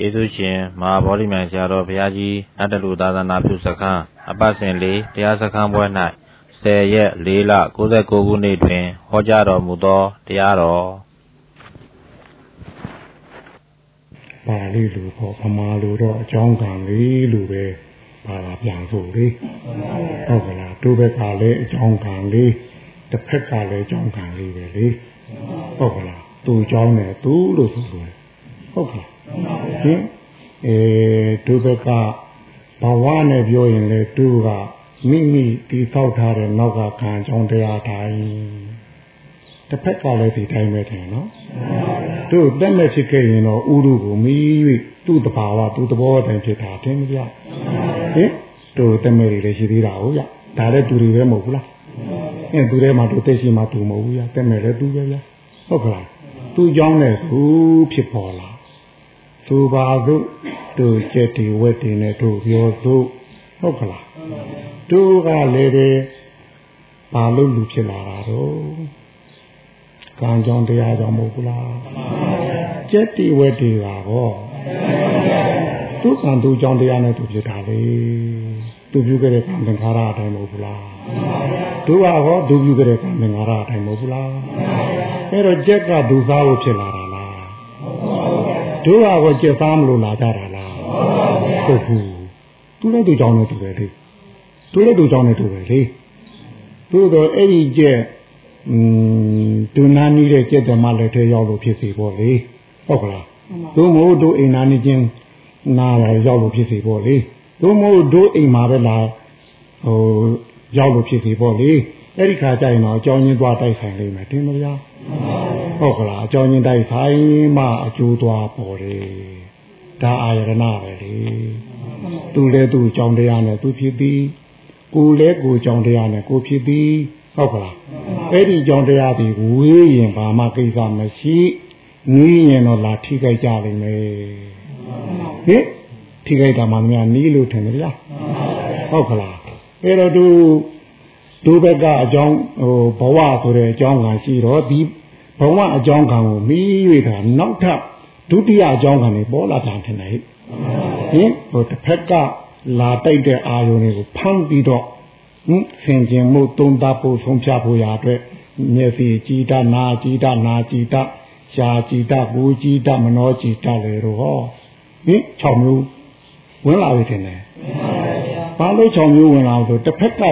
ယေရှုရှင်မဟာဗောဓိမံဆရာတော်ဘုရားကြီးနတ်တလူသာသနာပြုစခန်းအပတ်စဉ်လေးတရားစခန်းပွဲ၌10ရက်4လ69ခုနှစ်တွင်ဟောကြားတော်မူသောတရားတော်ပါဠိလိုပေါ့ဗမာလိုတော့အကြောင်းကံလေးလိုပဲပါလာပြန်ဖို့လေဟုတ်ကလားတို့ဘက်ကလည်းအကြောင်းကံလေးတစ်ဖက်ကလည်းအကြောင်းကံလေးပဲလေဟုတ်ကလားသူအကြောင်းနဲ့သူလို့ဆိုတယ်ဟုတ်ကလား ဟင်အဲတို့ဘက်ကဘဝနဲ့ပြောရင်လေတို့ကမိမိတီးထောက်ထားတဲ့နောက်ကခံကြောင်းတရားတိုင်းတစ်ဖက်ကလည်းဒီတိုင်းပဲတယ်နော်တို့တက်မဲ့ဖြစ်ခဲ့ရင်တော့ဥရုကိုမီး၍သူ့တဘာဝသူ့သဘောတိုင်းဖြစ်တာတင်မပြဟင်တို့တက်မဲ့တွေလည်းရှိသေးတာဟုတ်ရဒါလည်းသူတွေပဲမဟုတ်ဘူးလားအဲသူထဲမှာတို့သိရှိမှသူမဟုတ်ဘူးရတက်မဲ့လည်းသူပဲဗျဟုတ်ကလားသူ့ကြောင်းနဲ့သူဖြစ်ပေါ်လာ သူပါတို့တို့ကျက်တီဝက်တီနဲ့တို့ပြောတို့ဟုတ်ကလားတို့ကလည်းတဲ့ဘာလို့လူဖြစ်လာတာတော့ကံကြောင့်တရားကြောင့်မဟုတ်ဘူးလားကျက်တီဝက်တီကဟောသူကံသူကြောင့်တရားနဲ့သူဖြစ်တာလေသူပြုခဲ့တဲ့ကံသင်္ခါရအတိုင်းမဟုတ်ဘူးလားတို့ကဟောသူပြုခဲ့တဲ့ကံသင်္ခါရအတိုင်းမဟုတ်ဘူးလားအဲ့တော့ကျက်ကဒုစားဖို့ဖြစ်လာ တာလားတို့ကဟောကျက်သားမလို့လာကြတာလားဟုတ်ဘူးသူလည်းသူကြောင့်နဲ့တူတယ်လေသူလည်းသူကြောင့်နဲ့တူတယ်လေသို့တော့အဲ့ဒီကျက်อืมဒုနာနီးတဲ့ကျက်ဓမ္မလက်ထဲရောက်လို့ဖြစ်စီပေါ့လေဟုတ်ကလားသို့မဟုတ်တို့အိမ်နာနေချင်းနာလာရောက်လို့ဖြစ်စီပေါ့လေသို့မဟုတ်တို့အိမ်မှာပဲလာဟိုရောက်လို့ဖြစ်စီပေါ့လေအဲ့ဒီခါကျရင်တော့အကြောင်းရင်းသွားတိုက်ဆိုင်လိမ့်မယ်တင်မလား ဟုတ်ကလားအကြောင်းရင်းတိုက်ဆိုင်မှအကျိုးသွားပေါ်တယ်ဒါအာရဏပဲလေသူလဲသူအကြောင်းတရားနဲ့သူဖြစ်ပြီးကိုလဲကိုအကြောင်းတရားနဲ့ကိုဖြစ်ပြီးဟုတ်ကလားအဲ့ဒီအကြောင်းတရားဒီဝေးရင်ဘာမှကိစ္စမရှိနီးရင်တော့လာထိခိုက်ကြလိမ့်မယ်ဟင်ထိခိုက်တာမှများနီးလို့ထင်တယ်ဗျာဟုတ်ကလားအဲ့တော့သူဒုဘက်ကအကြောင်းဟိုဘဝဆိုတဲ့အကြောင်းကရှိတော့ဒီ ဘဝအကြောင်းကံကိုမီး၍တာနောက်ထပ်ဒုတိယအကြောင်းကံတွေပေါ်လာတာထင်တယ်ဟင်ဟိုတစ်ဖက်ကလာတိုက်တဲ့အာယုန်တွေကိုဖမ်းပြီးတော့ဟင်ဆင်ကျင်မှုသုံးသပ်ဖို့ဆုံးဖြတ်ဖို့ရာအတွက်မျက်စိကြည်တာနာကြည်တာနာကြည်တာရှားကြည်တာကိုကြည်တာမနောကြည်တာလေတော့ဟောဟင်6မျိုးဝင်လာပြီထင်တယ်ဘာလို့6မျိုးဝင်လာလို့ဆိုတစ်ဖက်က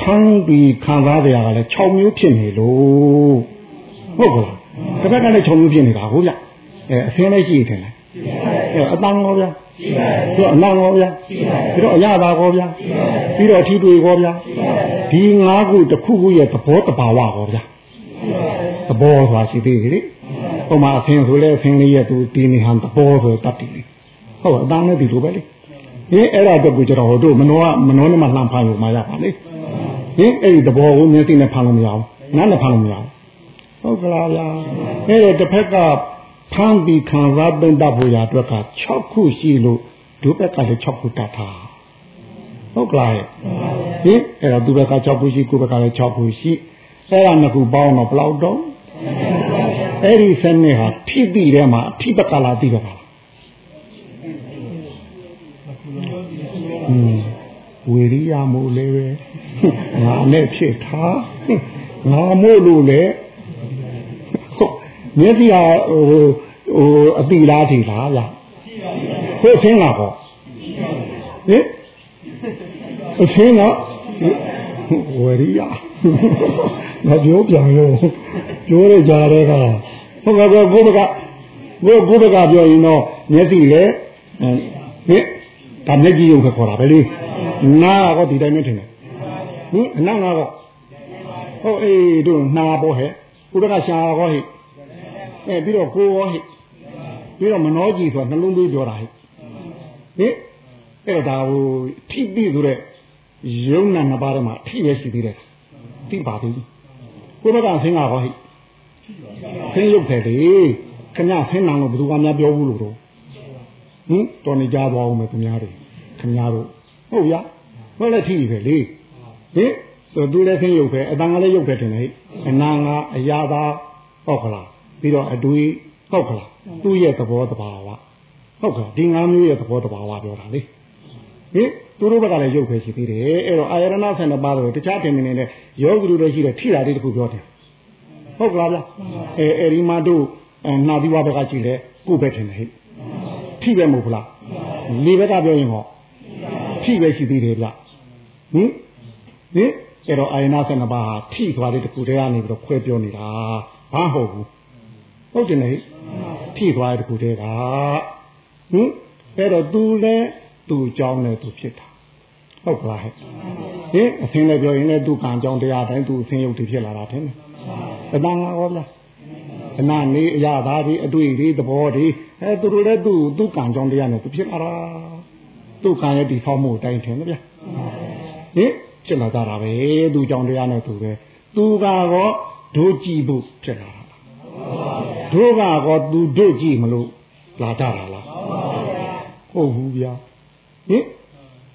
ဖမ်းပြီးခံစားကြရတာလည်း6မျိုးဖြစ်နေလို့ ဟုတ်ကလားတစ်ဖက်ကလည်း6မျိုးဖြစ်နေတာဟုတ်ဗျအဲအစင်းလေးရှိတယ်လေအဲအတန်းရောဗျရှိပါတယ်ပြီးတော့အနံ့ရောဗျရှိပါတယ်ပြီးတော့အရသာရောဗျပြီးတော့အထီးတွေရောဗျဒီငါးခုတစ်ခုခုရဲ့သဘောတဘာဝရောဗျသဘောဆိုတာရှိသေးတယ်လေဟိုမှာအဖင်ဆိုလဲအဖင်လေးရဲ့သူဒီနေဟန်သဘောဆိုတတ်တယ်လေဟုတ်အတန်းနဲ့ဒီလိုပဲလေဟင်အဲ့ဒါတော့ကိုကျွန်တော်တို့မနောကမနောနဲ့မှလှမ်းဖမ်းလို့မရပါလေဟင်အဲ့ဒီသဘောကိုမျက်စိနဲ့ဖမ်းလို့မရဘူးနားနဲ့ဖမ်းလို့မရဘူး ဟုတ်ကလားဗျာအဲ့တော့တစ်ဖက်ကဖမ်းပြီးခံစားသိမ့်တတ်ဖို့ရအတွက်က6ခုရှိလို့ဒုဘက်ကလည်း6ခုတတ်တာဟုတ်ကလားဟင်အဲ့တော့သူဘက်က6ခုရှိကိုဘက်ကလည်း6ခုရှိအဲ့ဒါနှစ်ခုပေါင်းတော့ဘယ်လောက်တော့အဲ့ဒီစနစ်ဟာထိတိထဲမှာအထိပကလာတိပကလာอืมဝေရိယမို့လည်းပဲငါနဲ့ဖြစ်ထားငါမို့လို့လေ မျက်စိဟာဟိုဟိုအတိလားထီလားဗျဟုတ်သင်းလားဟောဟင်အသင်းကဝရိယမပြောပြန်လို့ပြောရကြတဲ့ကဟုတ်ကဲ့ကိုဘကကိုကိုဘကပြောရင်တော့မျက်စိလေဟင်ဒါမျက်ကြည့်ရုပ်ပဲခေါ်တာပဲလေနားကတော့ဒီတိုင်းနဲ့ထင်တယ်ဟင်အနောက်နာတော့ဟုတ်အေးတို့နာပေါ်ဟဲ့ကိုဘကရှာဟောဟဲ့ အဲပြီးတော့ကိုရောဟဲ့ပြီးတော့မနောကြည်ဆိုတာနှလုံးသွေးပြောတာဟဲ့ဟင်အဲ့တော့ဒါဟိုထိတိဆိုတဲ့ယုံနာနှစ်ပါးထဲမှာထိပဲရှိသေးတယ်သိပါသေးဘူးကိုဘကဆင်းတာဟောဟဲ့ဆင်းရုပ်တယ်လေခင်ဗျဆင်းနာလို့ဘယ်သူကများပြောဘူးလို့တော့ဟင်တော်နေကြသွားအောင်မယ်ခင်ဗျားတို့ခင်ဗျားတို့ဟုတ်ရဟုတ်လဲထိပဲလေဟင်ဆိုသူလည်းဆင်းရုပ်ပဲအတန်ကလည်းရုပ်ပဲတင်လေအနာငါအရာသာဟုတ်ခလား ပြီးတော့အတွေးဟုတ်ခလားသူ့ရဲ့သဘောတဘာဝဟုတ်ကဲ့ဒီငါးမျိုးရဲ့သဘောတဘာဝပြောတာလေဟင်သူတို့ဘက်ကလည်းရုပ်ပဲရှိသေးတယ်အဲ့တော့အာယရဏ12ပါးတော့တခြားတင်နေနဲ့ယောဂီတို့လည်းရှိတယ်ထိတာလေးတခုပြောတယ်ဟုတ်ကလားဗျအဲအဲ့ဒီမှာတို့နာသီဝဘက်ကကြည့်လဲကိုယ်ပဲထင်တယ်ဟဲ့ထိပဲမဟုတ်လားလေဘက်ကပြောရင်ဟောထိပဲရှိသေးတယ်ဗျဟင်ဟင်အဲ့တော့အာယနာ12ပါးဟာထိသွားတဲ့တခုတည်းကနေပြီးတော့ခွဲပြောနေတာဘာဟုတ်ဘူး ဟုတ်တယ်လေထိသွားတဲ့တခုတည်းကဟင်အဲ့တော့သူလည်းသူ့အကြောင်းနဲ့သူဖြစ်တာဟုတ်ကလားဟဲ့ဟင်အသင်လည်းပြောရင်လည်းသူ့ကံကြောင်းတရားတိုင်းသူ့အသင်ရုပ်တည်ဖြစ်လာတာထင်တယ်အတန်ငါဟောလားခဏနေအရာသားဒီအတွေ့ဒီသဘောဒီအဲသူတို့လည်းသူ့သူ့ကံကြောင်းတရားနဲ့သူဖြစ်လာတာသူ့ကံရဲ့ဒီဖောက်မှုအတိုင်းထင်တယ်ဗျဟင်ဖြစ်လာကြတာပဲသူ့ကြောင့်တရားနဲ့သူပဲသူကတော့ဒုကြည့်ဖို့ဖြစ်လာတာ ဒုကတော့သူဒုကြည့်မလို့လာကြတာလားဟုတ်ဘူးဗျာဟင်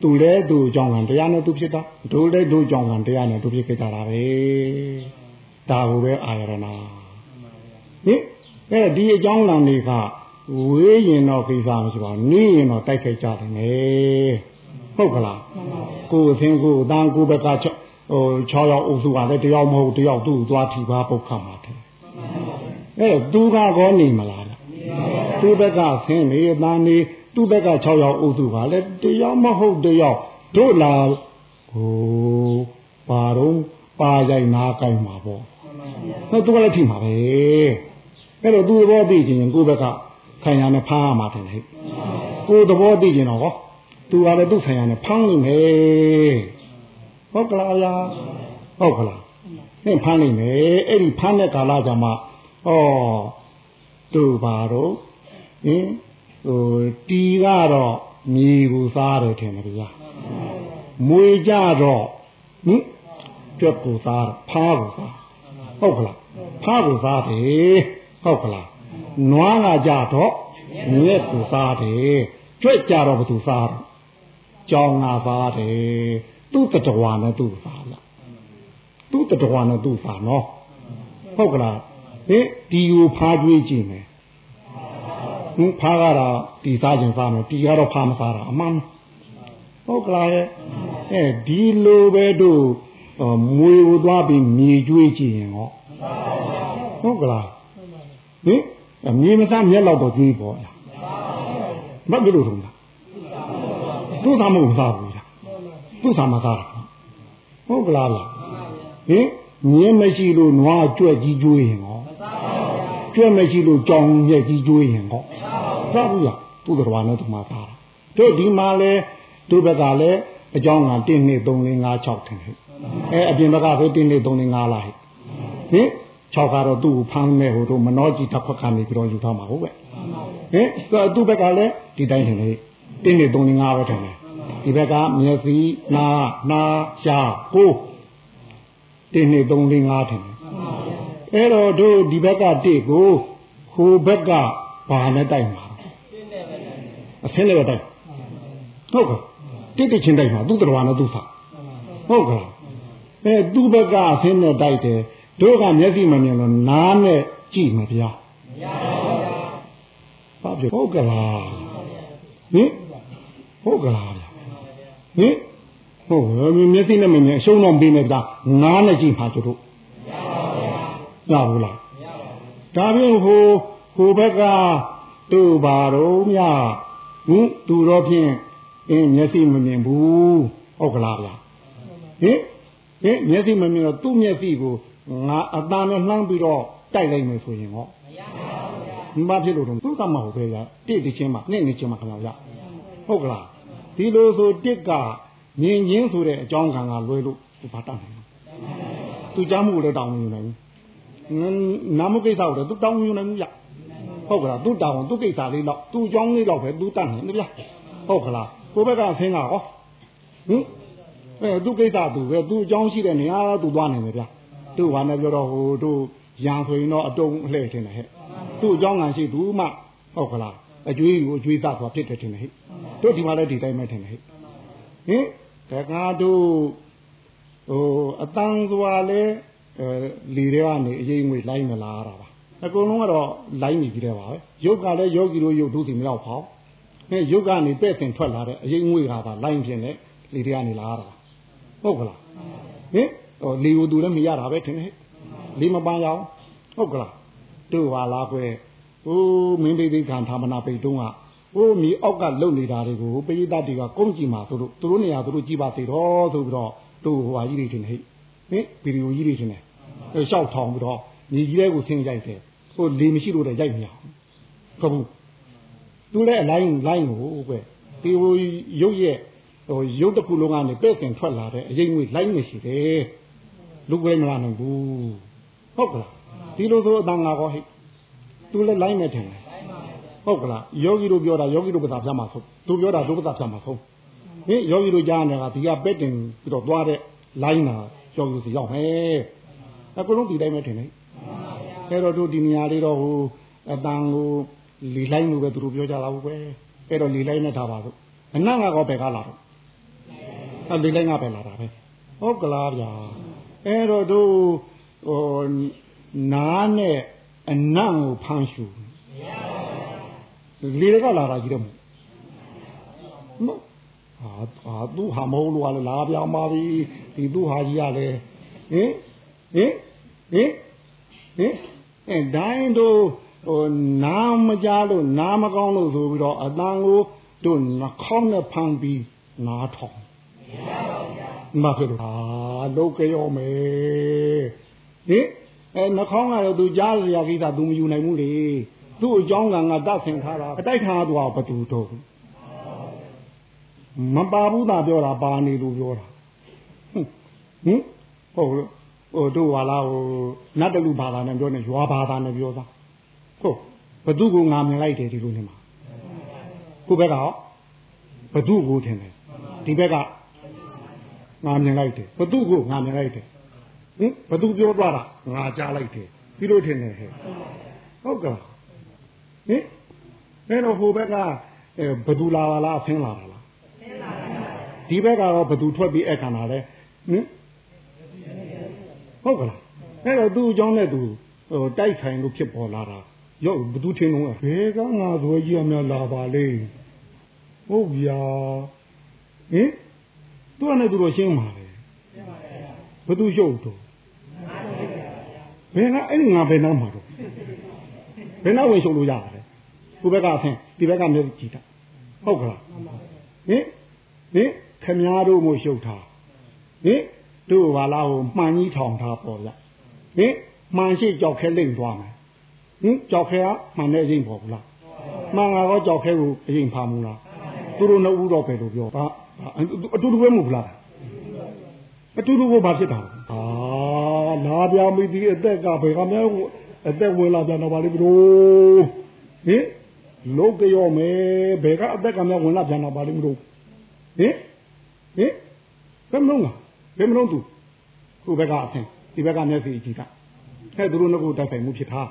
သူလည်းသူအကြောင်းကတရားနဲ့သူဖြစ်တာဒုလည်းဒုအကြောင်းကတရားနဲ့သူဖြစ်ခဲ့ကြတာပဲဒါကိုပဲအာရဏဟင်အဲဒီအကြောင်းလံတွေကဝေးရင်တော့ကိစ္စမရှိပါဘူးနေရင်တော့တိုက်ခိုက်ကြတယ်နေဟုတ်ကလားကိုယ်အသင်ကိုယ်အတန်းကိုယ်ဘက်ကဟို6ယောက်အုပ်စုကလည်းတယောက်မဟုတ်တယောက်သူ့သွားထီပါပုတ်ခတ်မှာတယ် အဲသူကကောနေမလားသူ့ဘက်ကဆင်းနေအတန်းနေသူ့ဘက်က6ယောက်အုပ်စုကလည်းတယောက်မဟုတ်တယောက်တို့လာဟိုပါတော့ပါရိုက်နားကိုင်းမှာပေါ့ဟုတ်သူကလည်းထိမှာပဲအဲ့တော့သူ့ဘောသိခြင်းကိုယ့်ဘက်ကခံရနဲ့ဖားရမှာတယ်ဟဲ့ကိုယ်သဘောသိခြင်းတော့ဟောသူကလည်းသူ့ခံရနဲ့ဖမ်းနေမယ်ဟုတ်ကလားဗျာဟုတ်ကလားဟင်ဖမ်းနေမယ်အဲ့ဒီဖမ်းတဲ့ကာလကြမှာ ဩသူပါတော့ဟင်ဟိုတီကတော့မြေကိုစားတယ်ထင်တယ်ဗျာမွေကြတော့ဟင်ကြွက်ကိုစားဖားကိုစားဟုတ်ကလားဖားကိုစားတယ်ဟုတ်ကလားနွားကကြတော့မြက်ကိုစားတယ်ကြွက်ကြတော့ဘသူစားတော့ကြောင်ငါစားတယ်သူ့တတဝါနဲ့သူ့စားလားသူ့တတဝါနဲ့သူ့စားနော်ဟုတ်ကလား ဟင်ဒီကိုဖားကြွေးကြည့်မယ်ဟင်ဖားကတော့ဒီစားခြင်းစားမယ်ဒီကတော့ဖားမစားတာအမှန်ဟုတ်ကလားရဲ့အဲဒီလိုပဲတို့မွေကိုသွားပြီးမြေကျွေးကြည့်ရင်ဟောဟုတ်ကလားဟင်မြေမစားမျက်လောက်တော့ကျွေးပေါ်လားမဖြစ်လို့ထုံးလားသူ့သားမဟုတ်စားဘူးလားသူ့သားမစားတာဟုတ်ကလားလားဟင်မြင်းမရှိလို့နွားကြွက်ကြီးကျွေးရင် ဟောကြွက်မရှိလို့ကြောင်မြက်ကြီးကျွေးရင်ဟောစားဘူးလားသူ့တော်နဲ့သူမစားတာတို့ဒီမှာလဲသူ့ဘက်ကလည်းအကြောင်းက1 2 3 4 5 6ထင်တယ်အဲအပြင်ဘက်ကပဲ1 2 3 4 5လားဟင်6ကတော့သူ့ကိုဖမ်းမဲ့ဟိုတို့မနှောကြီးတစ်ခွက်ကနေပြီးတော့ယူထားမှာဟုတ်ပဲဟင်သူ့ဘက်ကလည်းဒီတိုင်းထင်တယ်1 2 3 4 5ပဲထင်တယ်ဒီဘက်ကမျက်စိနာနာရှာကို1 2 3 4 5ထင်တယ် အဲ့တော့တို့ဒီဘက်ကတိကိုဟိုဘက်ကဘာနဲ့တိုက်မှာအဆင်းလည်းပဲတိုက်ဟုတ်ကဲ့တိတိချင်းတိုက်မှာသူ့တော်နဲ့သူ့စာဟုတ်ကဲ့အဲသူ့ဘက်ကအဆင်းနဲ့တိုက်တယ်တို့ကမျက်စိမမြင်လို့နားနဲ့ကြည့်မှာဗျာမရပါဘူးဟုတ်ကလားဟင်ဟုတ်ကလားဗျာဟင်ဟုတ်မျက်စိနဲ့မမြင်အရှုံးတော့ပြီးနေဗျာနားနဲ့ကြည့်မှာတို့ ရဘူးလားဒါပြင်ဟိုဟိုဘက်ကတို့ပါတော့မြဟင်သူတော့ဖြင့်အင်းမျက်စိမမြင်ဘူးဟုတ်ကလားဗျာဟင်ဟင်မျက်စိမမြင်တော့သူ့မျက်စိကိုငါအตาနဲ့နှမ်းပြီးတော့တိုက်လိုက်မယ်ဆိုရင်ဟောမရပါဘူးဗျာမဖြစ်လို့တော့သူကမဟုတ်ပဲဗျာတိတ်တချင်းမှနဲ့နေချင်းမှခဏဗျာဟုတ်ကလားဒီလိုဆိုတစ်ကမြင်ချင်းဆိုတဲ့အကြောင်းကံကလွဲလို့သူဘာတတ်နိုင်လဲသူကြားမှုလည်းတောင်းနေနိုင်ဘူး နာမကိစ္စကိုလည်းသူတောင်းနေနိုင်ဘူးဗျဟုတ်ကလားသူတောင်းသူကိစ္စလေးတော့သူအကြောင်းလေးတော့ပဲသူတတ်နိုင်တယ်ဗျဟုတ်ကလားကိုဘက်ကဆင်းကဟောဟင်အဲသူကိစ္စသူပဲသူအကြောင်းရှိတဲ့နေရာသူသွားနိုင်တယ်ဗျသူ့ဘာနဲ့ပြောတော့ဟိုတို့ရံဆိုရင်တော့အတုံးအလှည့်ထင်တယ်ဟဲ့သူ့အကြောင်းငံရှိသူမှဟုတ်ကလားအကျွေးကိုအကျွေးသဆိုတာဖြစ်တယ်ထင်တယ်ဟဲ့တို့ဒီမှာလည်းဒီတိုင်းပဲထင်တယ်ဟဲ့ဟင်တကားတို့ဟိုအတန်းစွာလဲအဲ လီတွေကနေအရေးငွေလိုင်းမလာတာပါအကုန်လုံးကတော့လိုင်းနေကြတယ်ပါပဲရုပ်ကလည်းယောဂီတို့ရုပ်တို့စီမရောက်ပါဘူးဟဲ့ရုပ်ကနေပဲ့တင်ထွက်လာတဲ့အရင်ငွေကပါလိုင်းဖြစ်နေလေတွေကနေလာတာဟုတ်ကလားဟင်ဟိုလေကိုသူလည်းမရတာပဲထင်တယ်လေမပန်းရအောင်ဟုတ်ကလားတို့ဟာလားကွယ်ဟိုမင်းပိသိခံသာမနာပိတ်တုံးကဟိုမြေအောက်ကလုံနေတာတွေကိုပိဋကတွေကကုန်းကြည့်မှာသူတို့သူတို့နေရာသူတို့ကြည့်ပါသေးတော့ဆိုပြီးတော့တို့ဟိုဟာကြီးတွေထင်တယ်ဟင်ဗီဒီယိုကြီးတွေထင်တယ် အဲလျှောက်ထောင်ပြီးတော့မြေကြီးတဲ့ကိုဆင်းရိုက်တယ်ဟိုလေမရှိလို့လည်းရိုက်မရဘူးဟုတ်ဘူးသူလည်းအလိုင်းလိုင်းကိုကွဒီဟိုရုပ်ရဲ့ဟိုရုပ်တစ်ခုလုံးကနေပဲ့တင်ထွက်လာတဲ့အရင်ငွေလိုင်းမရှိတယ်လူကွဲမလာနိုင်ဘူးဟုတ်ကလားဒီလိုဆိုအတန်ငါကောဟိသူလည်းလိုင်းနေတယ်ဟုတ်ကလားယောဂီတို့ပြောတာယောဂီတို့ပသာပြမှာဆုံးသူပြောတာဒုပသာပြမှာဆုံးဟင်ယောဂီတို့ကြားနေတာဒီကပဲ့တင်ပြီးတော့သွားတဲ့လိုင်းတာယောဂီတို့စီရောက်မယ် အကုန်လုံးဒီတိုင်းပဲထင်တယ်အဲ့တော့တို့ဒီနေရာလေးတော့ဟိုအတန်ကိုလီလိုက်လို့ပဲသူတို့ပြောကြတာဘူးပဲအဲ့တော့လီလိုက်နဲ့ထားပါတော့အနတ်ငါကောပဲကားလာတော့အလီလိုက်ငါပဲလာတာပဲဟုတ်ကလားဗျာအဲ့တော့တို့ဟိုနားနဲ့အနတ်ကိုဖမ်းရှူလီတွေကလာတာကြီးတော့မဟုတ်ဟာဟာသူဟာမဟုတ်လို့ကလည်းလာပြောင်းပါပြီဒီသူဟာကြီးကလည်းဟင် ဟင်ဟင်ဟင်အဲဒိုင်းတို့ဟိုနားမကြလို့နားမကောင်းလို့ဆိုပြီးတော့အတန်ကိုတို့နှာခေါင်းနဲ့ဖမ်းပြီးနားထောင်မဖြစ်လို့ဟာလုံးကြောမယ်ဟင်အဲနှာခေါင်းကတော့သူကြားစရာကိစ္စသူမယူနိုင်ဘူးလေသူ့အကြောင်းကငါတတ်ဆင်ထားတာအတိုက်ထားသွားဘသူတော့မပါဘူးသာပြောတာပါနေလို့ပြောတာဟင်ဟုတ်လို့ ဟိုတို့ဟာလားဟိုနတ်တလူဘာသာနဲ့ပြောနေရွာဘာသာနဲ့ပြောတာဟုတ်ဘသူကငါမြင်လိုက်တယ်ဒီလိုနေမှာကိုဘက်ကဟောဘသူကိုထင်တယ်ဒီဘက်ကငါမြင်လိုက်တယ်ဘသူကိုငါမြင်လိုက်တယ်ဟင်ဘသူပြောသွားတာငါကြားလိုက်တယ်ပြီးလို့ထင်တယ်ဟဲ့ဟုတ်ကဲ့ဟင်အဲ့တော့ဟိုဘက်ကဘသူလာလားဆင်းလာတာလားဒီဘက်ကတော့ဘသူထွက်ပြီးအခါနာလဲဟင် ဟုတ်ကလားအဲ့တော့သူ့အကြောင်းနဲ့သူဟိုတိုက်ဆိုင်လို့ဖြစ်ပေါ်လာတာရော့ဘသူထင်လုံးဘယ်ကငါဇွဲကြီးအများလာပါလေဟုတ်ဗျာဟင်သူကလည်းသူတို့ရှင်းပါလေဘသူရှုပ်တော့ဘယ်ကအဲ့ဒီငါဘယ်နောက်မှာတော့ဘယ်နောက်ဝင်ရှုပ်လို့ရပါလဲကိုဘက်ကအဆင်းဒီဘက်ကမျိုးကြည့်တာဟုတ်ကလားဟင်ဟင်ခမားတို့မို့ရှုပ်ထားဟင် တို့ဘာလားဟိုမှန်ကြီးထောင်ထားပေါ်ရဟင်မှန်ရှိကြောက်ခဲလိမ့်သွားမယ်ဟင်ကြောက်ခဲကမှန်တဲ့အရင်ပေါ်ဘူးလားမှန်ကတော့ကြောက်ခဲကိုအရင်ဖာမူလားသူတို့နှုတ်ဦးတော့ပဲလို့ပြောတာအတူတူပဲမဟုတ်လားအတူတူကိုဘာဖြစ်တာအာနာပြမိဒီအသက်ကဘယ်ကမဲအသက်ဝင်လာပြန်တော့ပါလိမ့်ဘလို့ဟင်လောကရောမယ်ဘယ်ကအသက်ကမဲဝင်လာပြန်တော့ပါလိမ့်ဘလို့ဟင်ဟင်ဘယ်မလုံးလား ဘယ်မလုံးသူခုဘက်ကအဖင်ဒီဘက်ကမျက်စိကြည့်တာဟဲ့သူတို့ကတိုက်ဆိုင်မှုဖြစ်တာ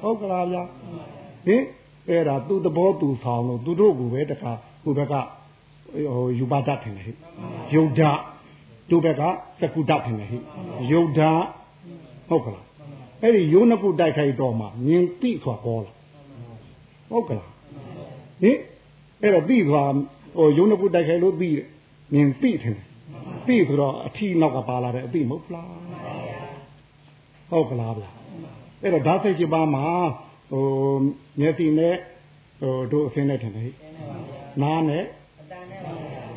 ဟုတ်ကလားဗျာဟင်အဲ့ဒါသူ့သဘောသူဆောင်လို့သူတို့ကပဲတခါခုဘက်ကဟိုယူပါဒတ်ထင်တယ်ဟဲ့ယုတ်ဓတို့ဘက်ကသကုဒတ်ထင်တယ်ဟဲ့ယုတ်ဓဟုတ်ကလားအဲ့ဒီယုံနှစ်ခုတိုက်ခိုက်တော့မှမြင်တိဆိုတာပေါ်လာဟုတ်ကလားဟင်အဲ့တော့တိဆိုတာဟိုယုံနှစ်ခုတိုက်ခိုက်လို့ပြီးမြင်တိထင်တယ် တိဆိုတော့အထီနောက်ကပါလာတဲ့အတိမဟုတ်လားဟုတ်ကလားဗျာအဲ့တော့ဓာတ်စိတ်ကြီးပါမှာဟိုမျက်စိနဲ့ဟိုတို့အဖင်းနဲ့ထင်တယ်နားနဲ့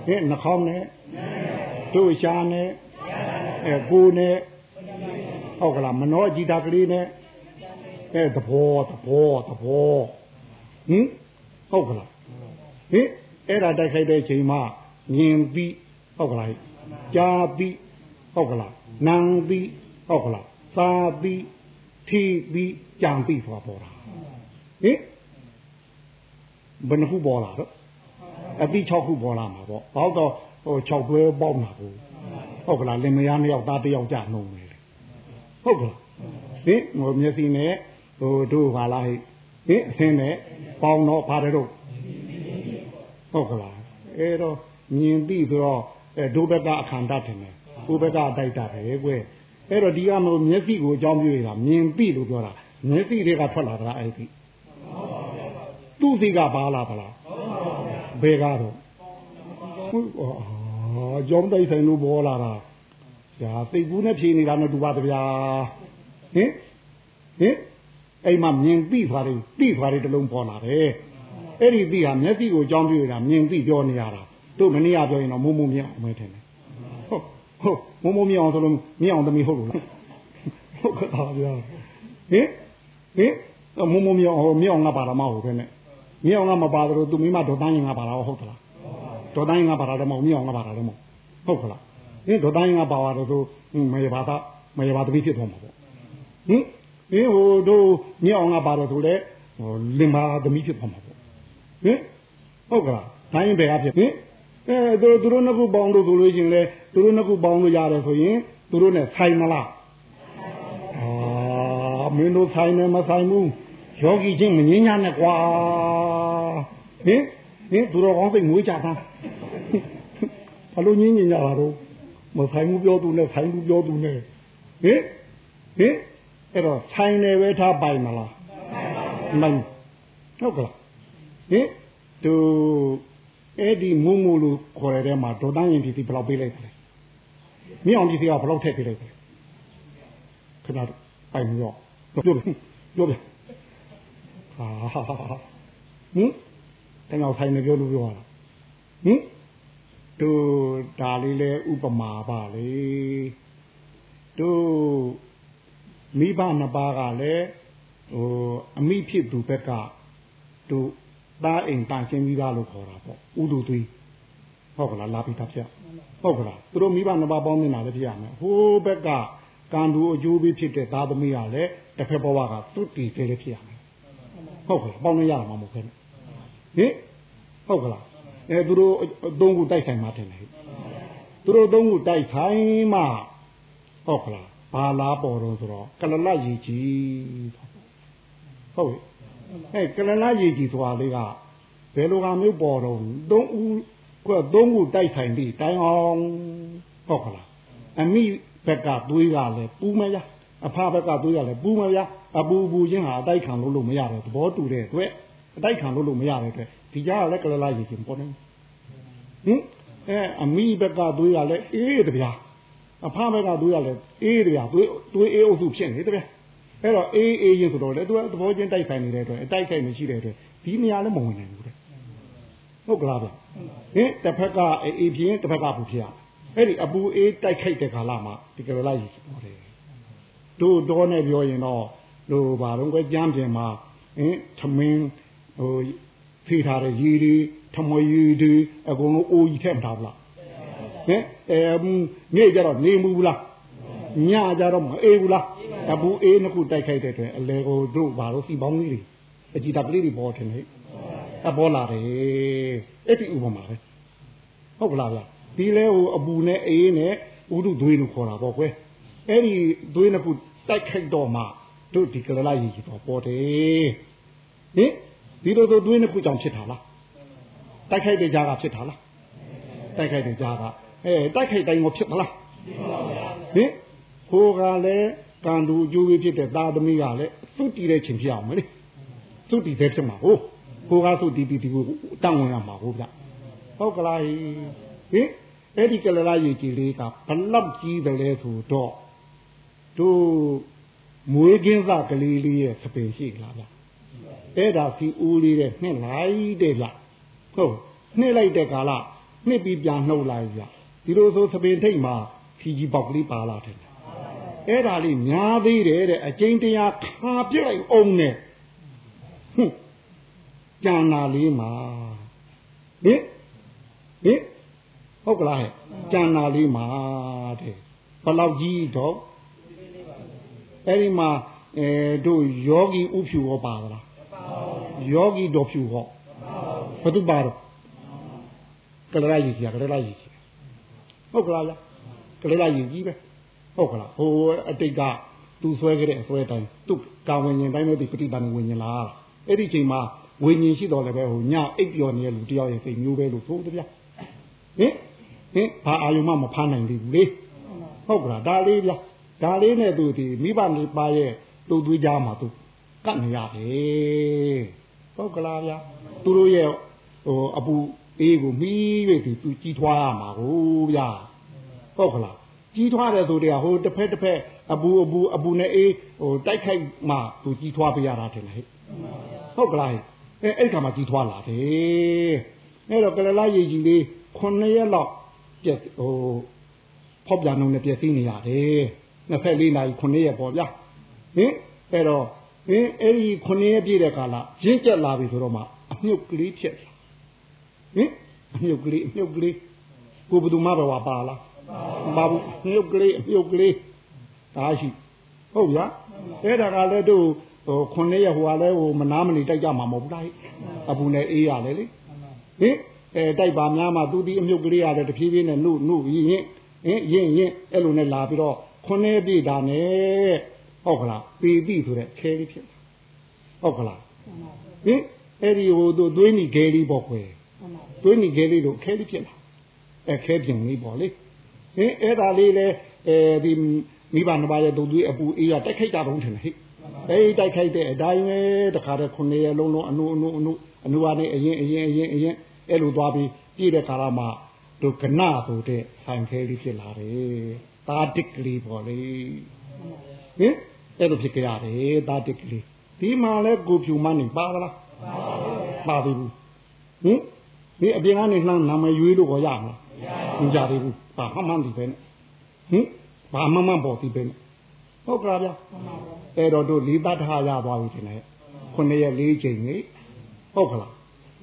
ဟဲ့နှာခေါင်းနဲ့တို့ရှားနဲ့အဲကိုယ်နဲ့ဟုတ်ကလားမနှောကြည်တာကလေးနဲ့အဲသဘောသဘောသဘောဟင်ဟုတ်ကလားဟင်အဲ့ဒါတိုက်ခိုက်တဲ့ချိန်မှာမြင်ပြီးဟုတ်ကလား ကြားပြီးဟုတ်ကလားနားပြီးဟုတ်ကလားသာပြီးထီပြီးကြံပြီးဆိုတာပေါ်တာဟင်ဘယ်နှခုပေါ်လာတော့အတိ6ခုပေါ်လာမှာပေါ့ဟောတော့ဟို6တွဲပေါက်မှာဘူးဟုတ်ကလားလင်မယားနှစ်ယောက်သားတစ်ယောက်ကြာနှုံနေတယ်ဟုတ်ကလားဟင်ဟိုမျက်စိနဲ့ဟိုတို့ပါလားဟိဟင်အသင်းနဲ့ပေါင်းတော့ပါတယ်တော့ဟုတ်ကလားအဲတော့မြင်ပြီးဆိုတော့ အဲဒုဘက်ကအခန္ဓာထင်တယ်ကိုဘက်ကတိုက်တာပဲကွယ်အဲ့တော့ဒီကမလို့မျက်စိကိုအကြောင်းပြုနေတာမြင်ပြီလို့ပြောတာမျက်စိတွေကထွက်လာတာအဲ့ဒီသူ့စိကပါလာပါလားဟဘယ်ကတော့ဟုတ်အော်ကြောင်းတိုက်ဆိုင်လို့ပေါ်လာတာဇာသိကူးနဲ့ဖြေနေတာနဲ့တူပါတဗျာဟင်ဟင်အိမ်မှာမြင်သိသွားတယ်သိသွားတယ်တလုံးပေါ်လာတယ်အဲ့ဒီသိဟာမျက်စိကိုကြောင်းပြရတာမြင်သိပြောနေရတာ တို့မနေ့ကပြောရင်တော့မုံမုံမြောက်မဲထင်တယ်ဟုတ်ဟုတ်မုံမုံမြောက်ဆိုလို့မြောက်သမီးဟုတ်လို့လားဟုတ်ကဲ့ပါဗျာဟင်ဟင်မုံမုံမြောက်ဟိုမြောက်ငါပါတာမဟုတ်ခဲနဲ့မြောက်ငါမပါတော့သူမိမဒေါ်တန်းရင်ငါပါတာဟုတ်သလားဒေါ်တန်းရင်ငါပါတာလည်းမဟုတ်မြောက်ငါပါတာလည်းမဟုတ်ဟုတ်ကလားဟင်ဒေါ်တန်းရင်ငါပါတော့သူမေဘာသာမေဘာသမီးဖြစ်သွားမှာပေါ့ဟင်ဟင်ဟိုတို့မြောက်ငါပါတော့သူလည်းဟိုလင်မာသမီးဖြစ်သွားမှာပေါ့ဟင်ဟုတ်ကလားတိုင်းဘယ်ကဖြစ်ဟင် အဲသူသူတို့နှစ်ခုပေါင်းလို့ဆိုလို့ချင်းလဲသူတို့နှစ်ခုပေါင်းလို့ရတယ်ဆိုရင်သူတို့နဲ့ဆိုင်မလားအာမင်းတို့ဆိုင်နေမဆိုင်ဘူးယောဂီချင်းမငင်းညာနဲ့ကွာဟင်ဟင်သူတော်ကောင်းစိတ်ငွေးကြတာဘာလို့ငင်းညင်ကြတာတော့မဆိုင်ဘူးပြောသူနဲ့ဆိုင်ဘူးပြောသူနဲ့ဟင်ဟင်အဲ့တော့ဆိုင်နေပဲထားပိုင်မလားမဟုတ်ဟုတ်ကလားဟင်သူ အဲ့ဒီမုံမို့လို့ခေါ်ရတဲ့မှာဒေါ်တန်းရင်ပြည်ဘယ်လောက်ပေးလိုက်တယ်မြေအောင်ပြည်ကဘယ်လောက်ထည့်ပေးလိုက်တယ်ခဏပိုင်ရောပြောပြောပြောပြဟာဟင်တငေါဆိုင်နေပြောလို့ပြောတာဟင်တို့ဒါလေးလဲဥပမာပါလေတို့မိဘနှစ်ပါးကလည်းဟိုအမိဖြစ်သူဘက်ကတို့ သားအိမ်တန်ရှင်းပြီးသားလို့ခေါ်တာပေါ့ဥဒုသွေးဟုတ်ကလားလာပြီးသားဖြစ်ဟုတ်ကလားသူတို့မိဘနှစ်ပါးပေါင်းနေတာလည်းဖြစ်ရမယ်ဟိုဘက်ကကံသူအကျိုးပေးဖြစ်တဲ့သားသမီးကလည်းတစ်ဖက်ဘဝကသူတည်သေးလည်းဖြစ်ရမယ်ဟုတ်ကလားပေါင်းနေရမှာမဟုတ်ခဲနဲ့ဟင်ဟုတ်ကလားအဲသူတို့သုံးခုတိုက်ဆိုင်မှတင်တယ်သူတို့သုံးခုတိုက်ဆိုင်မှဟုတ်ကလားဘာလားပေါ်တော့ဆိုတော့ကလလရည်ကြီးဟုတ် အဲကလလရည်ကြီးဆိုတာလေးကဘယ်လိုကမျိုးပေါ်တော့သုံးဦးကသုံးခုတိုက်ဆိုင်ပြီးတိုင်အောင်ဟုတ်ကလားအမိဘက်ကသွေးကလည်းပူးမရအဖဘက်ကသွေးကလည်းပူးမရအပူပူချင်းဟာအတိုက်ခံလို့လို့မရတဲ့သဘောတူတဲ့အတွက်အတိုက်ခံလို့လို့မရတဲ့အတွက်ဒီကြားကလည်းကလလရည်ကြီးပေါ်နေဟင်အဲအမိဘက်ကသွေးကလည်းအေးတဗျာအဖဘက်ကသွေးကလည်းအေးတဗျာသွေးသွေးအေးအုပ်စုဖြစ်နေတဗျာ အဲ့တော့အေးအေးရင်ဆိုတော့လေသူကသဘောချင်းတိုက်ဆိုင်နေတဲ့အတွက်အတိုက်ခိုက်မရှိတဲ့အတွက်ဒီနေရာလည်းမဝင်နိုင်ဘူးတဲ့ဟုတ်ကလားဗျဟင်တစ်ဖက်ကအေးပြင်းတစ်ဖက်ကပူဖြစ်ရအဲ့ဒီအပူအေးတိုက်ခိုက်တဲ့ကာလမှာဒီကလလိုက်ပေါ်တယ်တို့တော့နဲ့ပြောရင်တော့တို့ဘာတော့ကွကြမ်းပြင်မှာဟင်သမင်းဟိုဖိထားတဲ့ရေတွေထမွေရေတွေအကုန်လုံးအိုးကြီးထည့်မထားဘူးလားဟင်အဲမြေကြတော့နေမှုဘူးလားညကြတော့မအေးဘူးလား အပူအေးနှစ်ခုတိုက်ခိုက်တဲ့အတွက်အလေကိုတို့ဘာလို့စီပေါင်းကြီးတွေအကြည်တပ်ကလေးတွေပေါ်တယ်လေအပေါ်လာတယ်အဲ့ဒီဥပမာပဲဟုတ်ကလားဗျဒီလဲဟိုအပူနဲ့အေးနဲ့ဥဒုသွေးလို့ခေါ်တာပေါ့ကွယ်အဲ့ဒီသွေးနှစ်ခုတိုက်ခိုက်တော့မှတို့ဒီကလလာရည်ကြီးတော့ပေါ်တယ်ဟင်ဒီလိုဆိုသွေးနှစ်ခုကြောင့်ဖြစ်တာလားတိုက်ခိုက်တဲ့ကြားကဖြစ်တာလားတိုက်ခိုက်တဲ့ကြားကအဲတိုက်ခိုက်တိုင်းကိုဖြစ်မလားဟင်ဟိုကလည်း ကံသူအကျိုးပေးဖြစ်တဲ့သားသမီးကလည်းသူ့တည်တဲ့ချင်းဖြစ်အောင်မလေးသူ့တည်တဲ့ဖြစ်မှာဟုတ်ဟိုကသူ့တည်တည်ဒီကိုတောင်းဝင်ရမှာဟုတ်ဗျဟုတ်ကလားဟင်အဲ့ဒီကလလာရေကြီးလေးကဘလောက်ကြီးတယ်လဲဆိုတော့တို့မွေးကင်းစကလေးလေးရဲ့စပင်ရှိလားဗျအဲ့ဒါစီဦးလေးတဲ့နှစ်လိုက်တဲ့ဗျဟုတ်နှစ်လိုက်တဲ့ကာလနှစ်ပြီးပြန်နှုတ်လိုက်ဗျဒီလိုဆိုစပင်ထိတ်မှာဖြီကြီးပေါက်ကလေးပါလာတယ် အဲ့ဒါလေးများသေးတယ်တဲ့အကျဉ်းတရားခါပြစ်လိုက်အောင်နဲ့ဟွန်းကြံနာလေးမှာဟင်ဟင်ဟုတ်ကလားဟဲ့ကြံနာလေးမှာတဲ့ဘလောက်ကြီးတော့အဲ့ဒီမှာအဲတို့ယောဂီဥဖြူဟောပါလားယောဂီတော်ဖြူဟောဘယ်သူပါတော့ကလရကြီးကြီးကလရကြီးကြီးဟုတ်ကလားလားကလရကြီးကြီးပဲ ဟုတ်ကလားဟိုအတိတ်ကသူဆွဲခဲ့တဲ့အဆွဲတိုင်းသူကာဝင်ရင်တိုင်းလို့ဒီပฏิပန်ဝင်ရင်လားအဲ့ဒီချိန်မှာဝိညာဉ်ရှိတော်လည်းပဲဟိုညအိပ်ပျော်နေတဲ့လူတယောက်ရဲ့စိတ်မျိုးပဲလို့ဆိုတပြဟင်ဟင်ဘာအာယုံမှမဖမ်းနိုင်သေးဘူးလေဟုတ်ကလားဒါလေးဗျဒါလေးနဲ့သူဒီမိဘနေပါရဲ့တူသွေးကြမှာသူကတ်နေရတယ်ဟုတ်ကလားဗျသူတို့ရဲ့ဟိုအပူအေးကိုမီး၍သူကြီးထွားရမှာကိုဗျာဟုတ်ခလား ကြီးထွားတယ်ဆိုတဲ့ဟိုတစ်ဖက်တစ်ဖက်အပူအပူအပူနဲ့အေးဟိုတိုက်ခိုက်မှသူကြီးထွားပေးရတာတယ်ဟဲ့ဟုတ်ကလားအဲအဲ့ခါမှကြီးထွားလာတယ်အဲ့တော့ကလလာရေကြီးလေး9ရက်လောက်ပြက်ဟိုဖောက်ပြန်လုံးနဲ့ပြည့်စည်နေရတယ်နှစ်ဖက်လေးနာရီ9ရက်ပေါ့ဗျာဟင်အဲ့တော့ဟင်အဲ့ဒီ9ရက်ပြည့်တဲ့ကာလရင့်ကျက်လာပြီဆိုတော့မှအမြုပ်ကလေးဖြစ်လာဟင်အမြုပ်ကလေးအမြုပ်ကလေးကိုဘယ်သူမှတော့ပါလား ပါဘူးအမြုပ်ကလေးအမြုပ်ကလေးဒါရှိဟုတ်ဗျာအဲ့ဒါကလည်းတို့ဟိုခုနှစ်ရက်ဟိုကလည်းဟိုမနာမနေတိုက်ကြမှာမဟုတ်ဘူးလားအပူနဲ့အေးရတယ်လေဟင်အဲတိုက်ပါများမှသူဒီအမြုပ်ကလေးရတယ်တဖြည်းဖြည်းနဲ့နှုတ်နှုတ်ရင်ဟင်ရင်ရင်အဲ့လိုနဲ့လာပြီးတော့ခုနှစ်ပြည့်တာနဲ့ဟုတ်ကလားပေပြီဆိုတဲ့ခဲလေးဖြစ်ဟုတ်ကလားဟင်အဲ့ဒီဟိုတို့သွေးနီခဲလေးပေါ့ခွဲသွေးနီခဲလေးတို့ခဲလေးဖြစ်လာအဲခဲပြင်လေးပေါ့လေ ဟင်အဲ့ဒါလေးလေအဲဒီမိဘနှစ်ပါးရဲ့ဒုသွေးအပူအေးရတိုက်ခိုက်တာတော့ထင်တယ်ဟဲ့အဲဒီတိုက်ခိုက်တဲ့အတိုင်းပဲတခါတည်းခုနှစ်ရက်လုံးလုံးအနုအနုအနုအနုကနေအရင်အရင်အရင်အရင်အဲ့လိုသွားပြီးပြည့်တဲ့ခါမှတို့ကနဆိုတဲ့ဆိုင်ခဲလေးဖြစ်လာတယ်တာတစ်ကလေးပေါ့လေဟင်အဲ့လိုဖြစ်ကြရတယ်တာတစ်ကလေးဒီမှာလဲကိုဖြူမနေပါလားပါပြီဘူးဟင်ဒီအပြင်ကနေလှမ်းနာမည်ရွေးလို့ခေါ်ရမလား မကြသေးဘူးဟာမှန်တယ်ပဲဟင်ဘာမှမပေါ်သေးပဲဟုတ်ကလားဗျာအဲ့တော့တို့လေးတတ်ထားရသွားပြီထင်တယ်ခုနှစ်ရက်လေးချိန်နေဟုတ်ကလား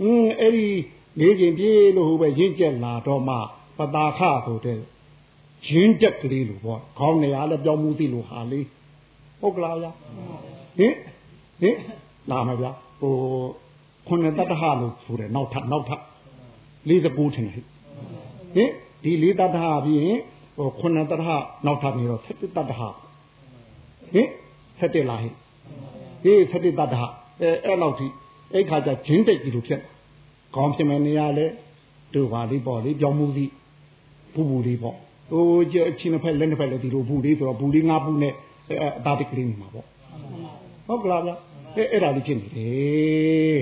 အင်းအဲ့ဒီလေးချိန်ပြေးလို့ဟိုပဲရင့်ကျက်လာတော့မှပတာခဆိုတဲ့ရင်းကျက်ကလေးလို့ပေါ့ခေါင်းနေရာလည်းပြောင်းမှုသိလို့ဟာလေးဟုတ်ကလားဗျာဟင်ဟင်လာမယ်ဗျာဟိုခုနှစ်တတ်ထားလို့ဆိုတယ်နောက်ထပ်နောက်ထပ်49ထင်တယ် ဟင်ဒီလေးတတ်ထားပြီးရင်ဟိုခုနှစ်တတ်ထားနောက်ထပ်ပြီးတော့7တတ်ထားဟင်7လားဟင်ဒီ7တတ်ထားအဲအဲ့လောက်ထိအဲ့ခါကျဂျင်းတိတ်ကြီးလို့ဖြစ်ကောင်းဖြစ်မယ်နေရာလဲတို့ပါလေးပေါ့လေပြောင်းမှုသည်ပူပူလေးပေါ့ဟိုကျအချင်းတစ်ဖက်လက်တစ်ဖက်လည်းဒီလိုဘူးလေးဆိုတော့ဘူးလေးငါးဘူးနဲ့အသားတကလေးနေမှာပေါ့ဟုတ်ကလားဗျအဲအဲ့ဒါလေးဖြစ်နေတယ်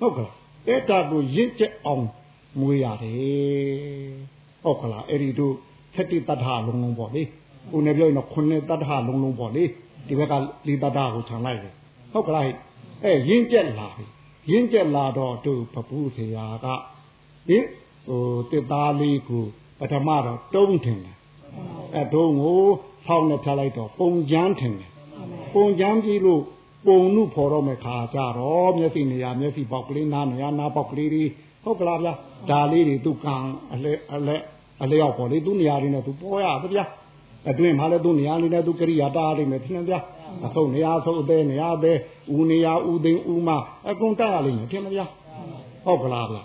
ဟုတ်ကလားအဲ့ဒါကိုရင့်ကျက်အောင် မွေးရတယ်ဟုတ်ကလားအဲ့ဒီတို့သတိတ္တလုံးလုံးပေါ့လေဦးနေပြောရင်တော့ခုနှစ်တ္တလုံးလုံးပေါ့လေဒီဘက်ကလေးတ္တကိုခြံလိုက်တယ်ဟုတ်ကလားအဲရင့်ကျက်လာပြီရင့်ကျက်လာတော့တို့ပပူဆရာကဟင်ဟိုတစ်သားလေးကိုပထမတော့တုံးထင်တယ်အဲတုံးကိုဖောင်းနဲ့ဖြတ်လိုက်တော့ပုံချမ်းထင်တယ်ပုံချမ်းပြီးလို့ပုံနုဖော်တော့မယ်ခါကြတော့မျက်စိနေရမျက်စိပေါက်ကလေးနားနေရနားပေါက်ကလေးတွေ ဟုတ်ကလားဗျာဒါလေးတွေသူကံအလဲအလဲအလျောက်ပေါ်လေသူနေရာလေးနဲ့သူပေါ်ရသဗျာအတွင်းမှာလည်းသူနေရာလေးနဲ့သူကရိယာတားလိမ့်မယ်ထင်ဗျာအဆုံးနေရာဆုံးအသေးနေရာသေးဦးနေရာဦးသိန်းဦးမအကုန်တက်ရလိမ့်မယ်ထင်ဗျာဟုတ်ကလားဗျာ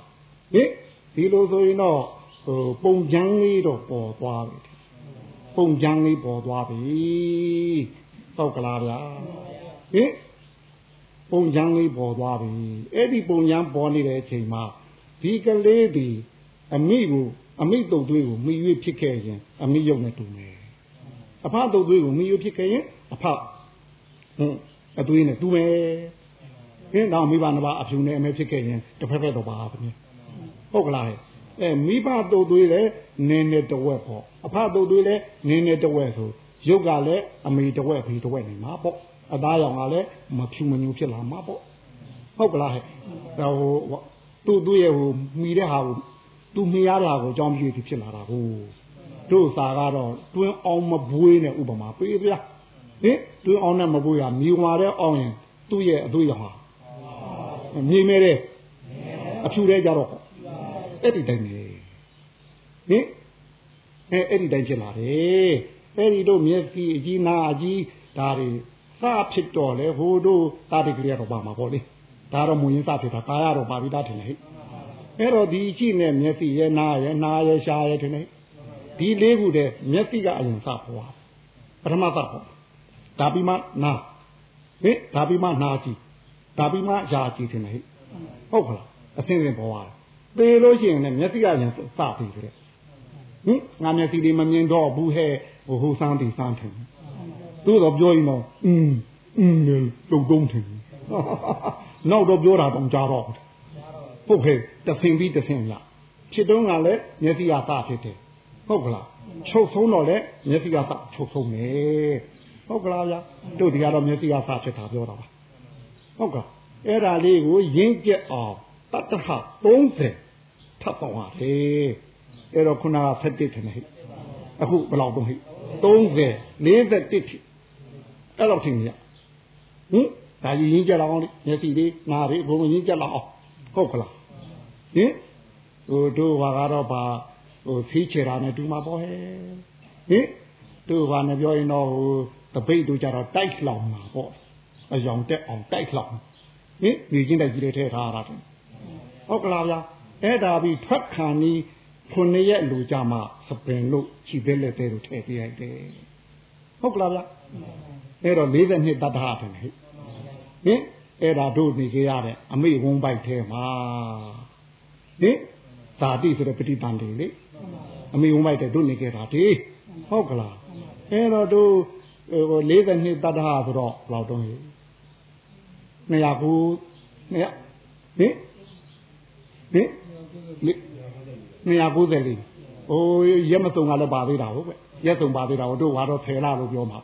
ဟင်ဒီလိုဆိုရင်တော့ဟိုပုံချမ်းလေးတော့ပေါ်သွားပြီပုံချမ်းလေးပေါ်သွားပြီဟုတ်ကလားဗျာဟင်ပုံချမ်းလေးပေါ်သွားပြီအဲ့ဒီပုံချမ်းပေါ်နေတဲ့အချိန်မှာ ဒီကလေးဒီအမိကိုအမိတုတ်သွေးကိုမိရွေးဖြစ်ခဲ့ရင်အမိရုပ်နဲ့တူမယ်အဖတုတ်သွေးကိုမိရွေးဖြစ်ခဲ့ရင်အဖဟွန်းအသွေးနဲ့တူမယ်ခင်းတော့မိဘနှစ်ပါးအဖြူနဲ့အမဲဖြစ်ခဲ့ရင်တစ်ဖက်ဖက်တော့ပါပဲဟုတ်ကလားအဲမိဘတုတ်သွေးလည်းနင်းနဲ့တဝက်ပေါ့အဖတုတ်သွေးလည်းနင်းနဲ့တဝက်ဆိုရုပ်ကလည်းအမေတဝက်ဖေတဝက်နေမှာပေါ့အသားရောင်ကလည်းမဖြူမညူဖြစ်လာမှာပေါ့ဟုတ်ကလားဟဲ့ဟို သူ့သူ့ရဲ့ဟိုမိတဲ့ဟာကိုသူမြင်ရတာကိုအကြောင်းပြုပြီးဖြစ်လာတာကိုတို့စာကတော့တွင်းအောင်မဘွေးနဲ့ဥပမာပေးဗျာဟင်တွင်းအောင်နဲ့မဘွေးကမြည်ဝါတဲ့အောင်ရင်သူ့ရဲ့အသွေးရောဟာမြည်မဲတဲ့အဖြူတဲ့ကြတော့အဲ့ဒီတိုင်းနေဟင်အဲအဲ့ဒီတိုင်းဖြစ်လာတယ်အဲ့ဒီတို့မျက်စိအကြီးနာအကြီးဒါတွေစဖြစ်တော့လေဟိုတို့တာတိကလေးတော့ပါမှာပေါ့လေ ဒါတော့မူရင်းစဖြစ်တာကာရတော့ပါပြီးသားထင်တယ်ဟဲ့အဲ့တော့ဒီကြည့်နဲ့မျက်စိရဲ့နားရဲ့နားရဲ့ရှားရဲ့ထင်တယ်ဒီလေးခုတည်းမျက်စိကအရင်စပွားပထမစပေါ့ဒါပြီးမှနားဟင်ဒါပြီးမှနားကြည့်ဒါပြီးမှရှားကြည့်ထင်တယ်ဟုတ်ခလားအစင်းစင်းပေါ်သွားတယ်ပေလို့ရှိရင်လည်းမျက်စိကရင်စပြီတဲ့ဟင်ငါမျက်စိလေးမမြင်တော့ဘူးဟဲ့ဟိုဟိုစမ်းတီစမ်းထင်သူတော့ပြောရင်တော့อืมอืมလုံတုံးထင် နောက်တော့ပြောတာတော့ကြားတော့ဟဟုတ်ကဲ့တဆင်ပြီးတဆင်လားဖြစ်တော့ကလည်းမျက်စိကစဖြစ်တယ်ဟုတ်ကလားချုပ်ဆုံးတော့လည်းမျက်စိကစချုပ်ဆုံးတယ်ဟုတ်ကလားဗျာတို့ဒီကတော့မျက်စိကစဖြစ်တာပြောတာပါဟုတ်ကဲ့အဲ့ဒါလေးကိုရင်းကျက်အောင်တတ္တဟ30ထပ်ပေါင်းရတယ်အဲ့တော့ခုနက7တစ်ထင်တယ်ဟဲ့အခုဘယ်လောက်တော့ဟဲ့30 41ထိအဲ့လောက်ထင်ရဟင် ဒါကြီးရင်းကြက်လောက်အောင်မျက်စိလေးနားလေးအကုန်လုံးရင်းကြက်လောက်အောင်ဟုတ်ကလားဟင်ဟိုတို့ဘာကတော့ဘာဟိုဖီးချေတာနဲ့တူမှာပေါ့ဟဲ့ဟင်တို့ဘာနဲ့ပြောရင်တော့ဟိုတပိတ်တို့ကြတော့တိုက်လောင်မှာပေါ့အယောင်တက်အောင်တိုက်လောင်ဟင်ဒီချင်းတိုက်ကြီးတွေထည့်ထားတာဟုတ်ကလားဗျာအဲ့ဒါပြီးထွက်ခံနီးခုနှစ်ရက်လူကြမှာစပင်လို့ခြိပဲလက်သေးလို့ထည့်ပြလိုက်တယ်ဟုတ်ကလားဗျာအဲ့တော့40နှစ်တတ်တာတယ်ဟဲ့ ဟင်အဲ့ဒါတို့နေကြရတဲ့အမိဝုံပိုက်ထဲမှာဟင်ဇာတိဆိုတဲ့ပฏิပန်တွေလေအမိဝုံပိုက်တဲ့တို့နေကြတာဒီဟုတ်ကလားအဲ့တော့တို့ဟို40နှစ်တတ်တာဆိုတော့ဘယ်လောက်တုံးဟဲ့200ခု200ဟင်ဟင်290လေးဟိုရက်မစုံကလည်းပါသေးတာဟုတ်ကဲ့ရက်စုံပါသေးတာတို့ဘာတော့ဖယ်လာလို့ပြောမှာ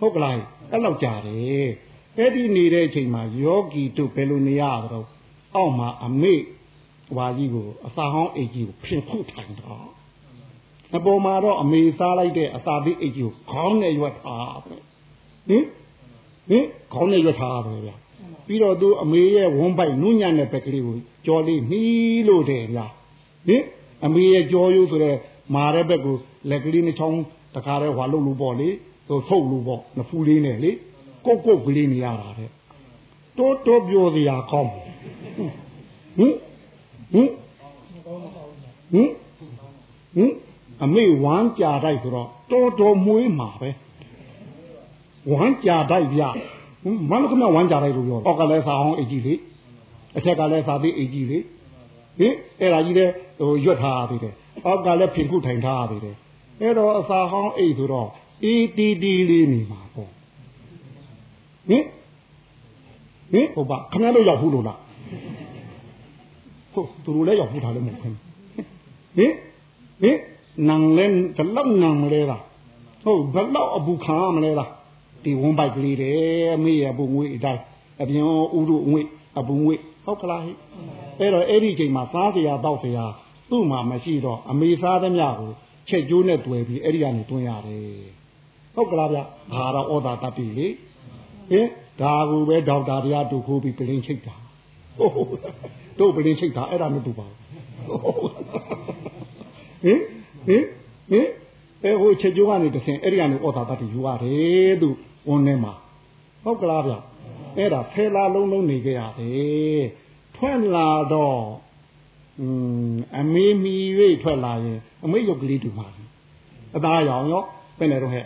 ဟုတ်ကလားအဲ့လောက်ကြာတယ် အဲ့ဒီနေတဲ့အချိန်မှာယောဂီတို့ဘယ်လိုနေရတော့အောက်မှာအမေဟွာကြီးကိုအစာဟောင်းအိတ်ကြီးကိုဖင်ခုထိုင်တော့အပေါ်မှာတော့အမေစားလိုက်တဲ့အစာသေးအိတ်ကြီးကိုခေါင်းနဲ့ရွက်ထားပဲဟင်ဟင်ခေါင်းနဲ့ရွက်ထားပဲဗျာပြီးတော့သူအမေရဲ့ဝန်းပိုက်နုညံ့တဲ့ဘက်ကလေးကိုကြော်လေးနှီးလို့တယ်ဗျာဟင်အမေရဲ့ကြောရိုးဆိုတဲ့မာတဲ့ဘက်ကိုလက်ကလေးနှချောင်းတခါတည်းဟွာလို့လို့ပေါ့လေဟိုထုတ်လို့ပေါ့နဖူးလေးနဲ့လေ ကုတ်ကုတ်ကလေးနေရတာတဲ့တိုးတိုးပြောစရာကောင်းဟင်ဟင်ဟင်ဟင်ဟင်အမေဝမ်းကြာတိုက်ဆိုတော့တော်တော်မွေးမှာပဲဝမ်းကြာတိုက်ဗျမန္တကမဝမ်းကြာတိုက်လို့ပြောတော့ကလည်းစာအောင်အကြီးလေအထက်ကလည်းစာသေးအကြီးလေဟင်အဲ့ဒါကြီးတဲ့ဟိုရွတ်ထားရသေးတယ်အောက်ကလည်းဖင်ခုထိုင်ထားရသေးတယ်အဲ့တော့အစာဟောင်းအိတ်ဆိုတော့အေးတီတီလေးနေမှာပေါ့ ဟင်ဟင်ဟုတ်ပါခဏလို့ရောက်ဘူးလို့လားဟုတ်သူတို့လည်းရောက်ဘူးထားလည်းမဟုတ်ဘူးဟင်ဟင်နန်လဲဘလောက်နန်မလဲလားဟုတ်ဘလောက်အပူခံရမလဲလားဒီဝန်းပိုက်ကလေးတယ်အမေရပူငွေအတိုင်းအပြင်ဥတို့ငွေအပူငွေဟုတ်ကလားဟိအဲ့တော့အဲ့ဒီချိန်မှာစားစရာတောက်စရာသူ့မှာမရှိတော့အမေစားသမျှကိုချက်ကျိုးနဲ့တွေ့ပြီးအဲ့ဒီကနေတွင်းရတယ်ဟုတ်ကလားဗျဘာတော့ဩတာတတိလေ ဟင်ဒါကူပဲဒေါက်တာတရားတူခိုးပြီးပလင်းချိတ်တာတို့ပလင်းချိတ်တာအဲ့ဒါမတူပါဘူးဟင်ဟင်ဟင်အဲဟိုချက်ကျိုးကနေတဆင်အဲ့ဒီကနေဩတာတတိယူရတယ်သူဝန်ထဲမှာဟုတ်ကလားဗျအဲ့ဒါဖဲလာလုံးလုံးနေကြရတယ်ထွက်လာတော့อืมအမေမီ၍ထွက်လာရင်အမေရုပ်ကလေးတူပါအသားရောင်ရောဘယ်နဲ့တော့ဟဲ့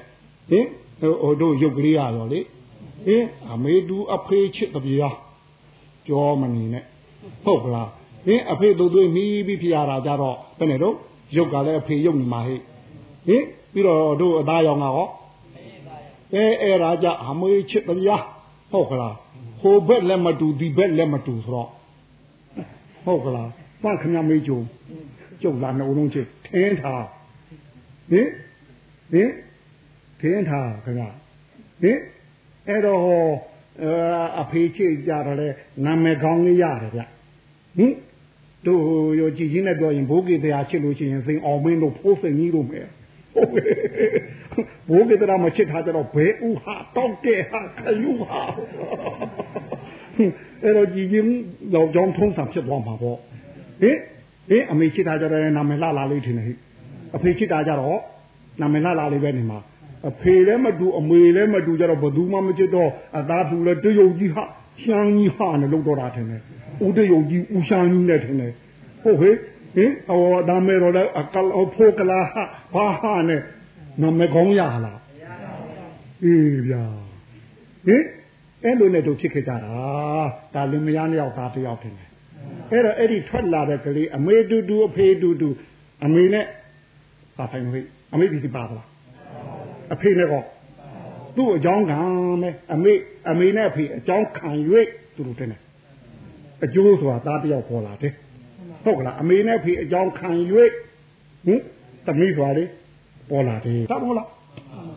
ဟင်ဟိုတို့ရုပ်ကလေးရရောလေ ဟင်အမေတူအဖေချစ်တပြားကြောမနေနဲ့ဟုတ်ကလားဟင်အဖေတို့သွေးမီးပြီးဖျားတာကြတော့ဘယ်နဲ့တော့ရုပ်ကလည်းအဖေရုပ်နေမှာဟဲ့ဟင်ပြီးတော့တို့အသားရောင်ကရောအဲအဲ့ဒါကြအမေချစ်တပြားဟုတ်ကလားဟိုဘက်လည်းမတူဒီဘက်လည်းမတူဆိုတော့ဟုတ်ကလားပန့်ခမမေးကြုံကျုပ်လာနှုတ်လုံးချစ်ထင်းထားဟင်ဟင်ထင်းထားခင်ဗျဟင် အဲ့တော့ဟောအဖေချစ်ကြတယ်လေနာမည်ကောင်းလေးရတယ်ဗျဟင်တို့ရောကြည်ကြီးနဲ့ပြောရင်ဘိုးကေတရားချစ်လို့ရှိရင်စိန်အောင်မင်းတို့ဖိုးစိန်ကြီးတို့မယ်ဟုတ်ဘိုးကေတရားမချစ်ထားကြတော့ဘဲဥဟာတောက်တဲ့ဟာခယူဟာအဲ့တော့ကြည်ကြီးတော့ကြောင်းထုံးစံဖြစ်သွားမှာပေါ့ဟင်ဟင်အမေချစ်တာကြတော့နာမည်လှလာလေးထင်တယ်ဟိအဖေချစ်တာကြတော့နာမည်လှလာလေးပဲနေမှာ အဖေလည်းမတူအမေလည်းမတူကြတော့ဘသူမှမချစ်တော့အသားသူလည်းတရုတ်ကြီးဟာရှမ်းကြီးဟာနဲ့လောက်တော့တာထင်တယ်ဦးတရုတ်ကြီးဦးရှမ်းကြီးနဲ့ထင်တယ်ဟုတ်ဟဲ့ဟင်ဟောဒါမဲတော့လည်းအကလဖိုကလာဟာဘာဟာနဲ့နာမည်ကောင်းရလားအေးဗျာဟင်အဲ့လိုနဲ့တို့ဖြစ်ခဲ့ကြတာဒါလင်မယားနှစ်ယောက်သားတစ်ယောက်ထင်တယ်အဲ့တော့အဲ့ဒီထွက်လာတဲ့ကလေးအမေတူတူအဖေတူတူအမေနဲ့ပါဖိုင်မဟိအမေဒီပါလား အဖေနဲ့ကောသူ့အကြောင်းခံမယ်အမေအမေနဲ့အဖေအကြောင်းခံ၍သူတို့တင်တယ်အကျိုးဆိုတာသားတယောက်ပေါ်လာတယ်ဟုတ်ကလားအမေနဲ့ဖေအကြောင်းခံ၍ဟင်သမီးဆိုတာလေပေါ်လာတယ်သဘောလား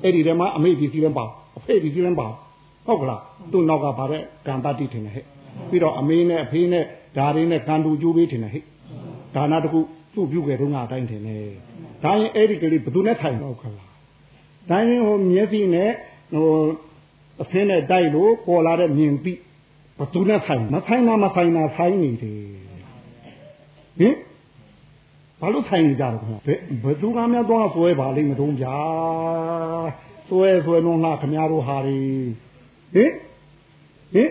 အဲ့ဒီတည်းမှာအမေဒီစီလည်းပါအဖေဒီစီလည်းပါဟုတ်ကလားသူ့နောက်ကပါတဲ့ကံတတိထင်တယ်ဟဲ့ပြီးတော့အမေနဲ့အဖေနဲ့ဒါတွေနဲ့ကံတူကျိုးပေးထင်တယ်ဟဲ့ဒါနာတခုသူ့ပြုခဲ့တော့ငါအတိုင်းထင်တယ်ဒါရင်အဲ့ဒီကလေးဘယ်သူနဲ့ထိုင်တော့ခလား ဒါရင်ဟိုမျက်စိနဲ့ဟိုအဖင်းနဲ့တိုက်လို့ပေါ်လာတဲ့မြင်ပြီးဘသူနဲ့ဆိုင်မဆိုင်တာမဆိုင်တာဆိုင်နေတယ်ဟင်ဘာလို့ဆိုင်နေကြတော့ခင်ဗျဘယ်သူကများတော့ဆွဲပါလိမ့်မတုံးဗျာဆွဲဆွဲလုံးလားခင်ဗျားတို့ဟာတွေဟင်ဟင်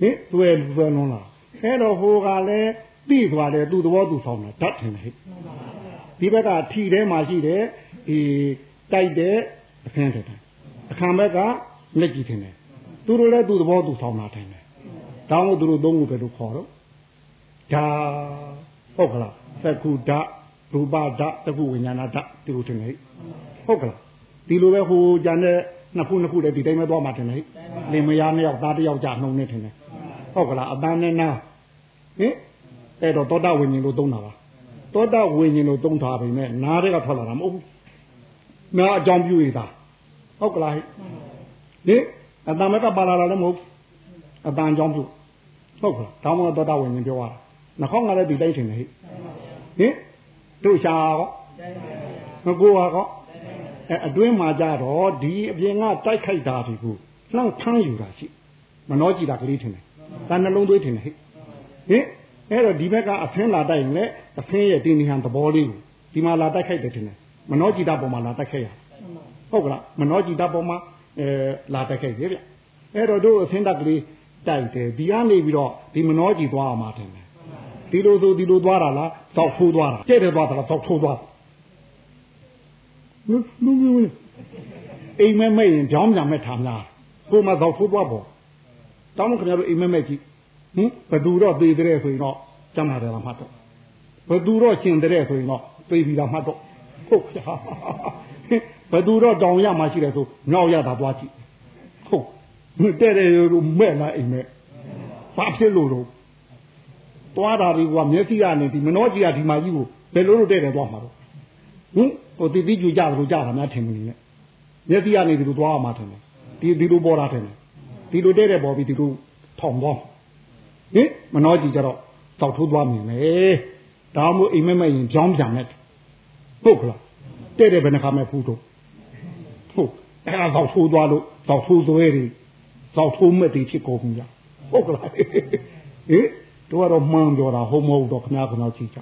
ဟင်ဆွဲဆွဲလုံးလားအဲ့တော့ဟိုကလည်းပြီးသွားတယ်သူ့သဘောသူဆောင်တာဓာတ်ထင်တယ်ဟဲ့ဒီဘက်ကထီထဲမှာရှိတယ်ဒီ တိုက်တဲ့အခန်းတဲ့အခန်းဘက်ကလက်ကြည့်ထင်တယ်သူတို့လည်းသူ့သဘောသူဆောင်တာထင်တယ်တောင်းလို့သူတို့သုံးခုပဲလို့ခေါ်တော့ဒါဟုတ်ကလားသက္ခုဓာရူပဓာသက္ခုဝိညာဏဓာဒီလိုထင်တယ်ဟုတ်ကလားဒီလိုပဲဟိုကြံတဲ့နှစ်ခုနှစ်ခုတည်းဒီတိုင်းပဲသွားမှထင်တယ်လင်မယားနှစ်ယောက်သားတစ်ယောက်ကြာနှုံနေထင်တယ်ဟုတ်ကလားအတန်းနဲ့နာဟင်အဲ့တော့သောတာဝိညာဉ်လို့သုံးတာပါသောတာဝိညာဉ်လို့သုံးထားပြီမဲ့နားတွေကထွက်လာတာမဟုတ်ဘူး နားအကြောင်းပြုရတာဟုတ်ကလားဟင်အတန်မကပါလာတာလည်းမဟုတ်အတန်အကြောင်းပြုဟုတ်ကလားဒါမှမဟုတ်သောတာဝိညာဉ်ပြောရတာနှခေါင်းကလည်းဒီတိုင်းထင်တယ်ဟိဟင်တို့ရှာကောမကိုပါကောအဲအတွင်းမှာကြတော့ဒီအပြင်ကတိုက်ခိုက်တာဒီကိုနှောင့်ထမ်းယူတာရှိမနှောကြည့်တာကလေးထင်တယ်ဒါနှလုံးသွေးထင်တယ်ဟိဟင်အဲ့တော့ဒီဘက်ကအဖင်းလာတိုက်ရင်လည်းအဖင်းရဲ့တင်းနေဟန်သဘောလေးကိုဒီမှာလာတိုက်ခိုက်တယ်ထင်တယ် မနှောကြည့်တာပေါ်မှာလာတိုက်ခိုက်ရဟုတ်ကလားမနှောကြည့်တာပေါ်မှာအဲလာတိုက်ခိုက်ရဗျအဲ့တော့တို့အဖင်းတက်ကလေးတိုက်တယ်ဒီကနေပြီးတော့ဒီမနှောကြည့်သွားအောင်မထင်တယ်ဒီလိုဆိုဒီလိုသွားတာလားတောက်ထိုးသွားတာတဲ့တယ်သွားတာလားတောက်ထိုးသွားလူလူလူအိမ်မဲမဲ့ရင်ကြောင်းကြမဲ့ထားများကိုမတောက်ထိုးသွားပေါ့တောင်းခင်ဗျားတို့အိမ်မဲမဲ့ကြည့်ဟင်ဘသူတော့သေးတဲ့ဆိုရင်တော့ကျမ်းပါတယ်လားမှတ်တော့ဘသူတော့ရှင်တဲ့ဆိုရင်တော့သိပြီလားမှတ်တော့ ဟုတ်ဗျာဘသူတော့တောင်ရမှရှိတယ်ဆိုမြောက်ရတာသွားကြည့်ဟုတ်တဲ့တဲ့တို့မဲ့လားအိမ်မဲဘာဖြစ်လို့တော့သွားတာတွေကမျက်စိကနေဒီမနှောကြီးကဒီမှာကြီးကိုဘယ်လိုလုပ်တဲ့တယ်သွားမှာတော့ဟင်ဟိုတိတိကျကြတယ်လို့ကြတာများထင်မနေနဲ့မျက်စိကနေဒီလိုသွားမှာထင်တယ်ဒီဒီလိုပေါ်တာထင်တယ်ဒီလိုတဲ့တဲ့ပေါ်ပြီးဒီလိုထောင်သွားဟင်မနှောကြီးကြတော့တောက်ထိုးသွားမြင်မယ်ဒါမှမဟုတ်အိမ်မက်မက်ရင်ကြောင်းပြန်နဲ့ ဟုတ်ကလားတဲ့တဲ့ဘယ်နှခါမဲ့ဖူးတော့ဟုတ်အဲ့ဒါတောက်ထိုးသွားလို့တောက်ထိုးသွဲတွေတောက်ထိုးမဲ့တွေဖြစ်ကုန်ပြီဟုတ်ကလားဟင်တို့ကတော့မှန်ပြောတာဟုတ်မဟုတ်တော့ခင်ဗျားခင်ဗျားကြည့်ကြ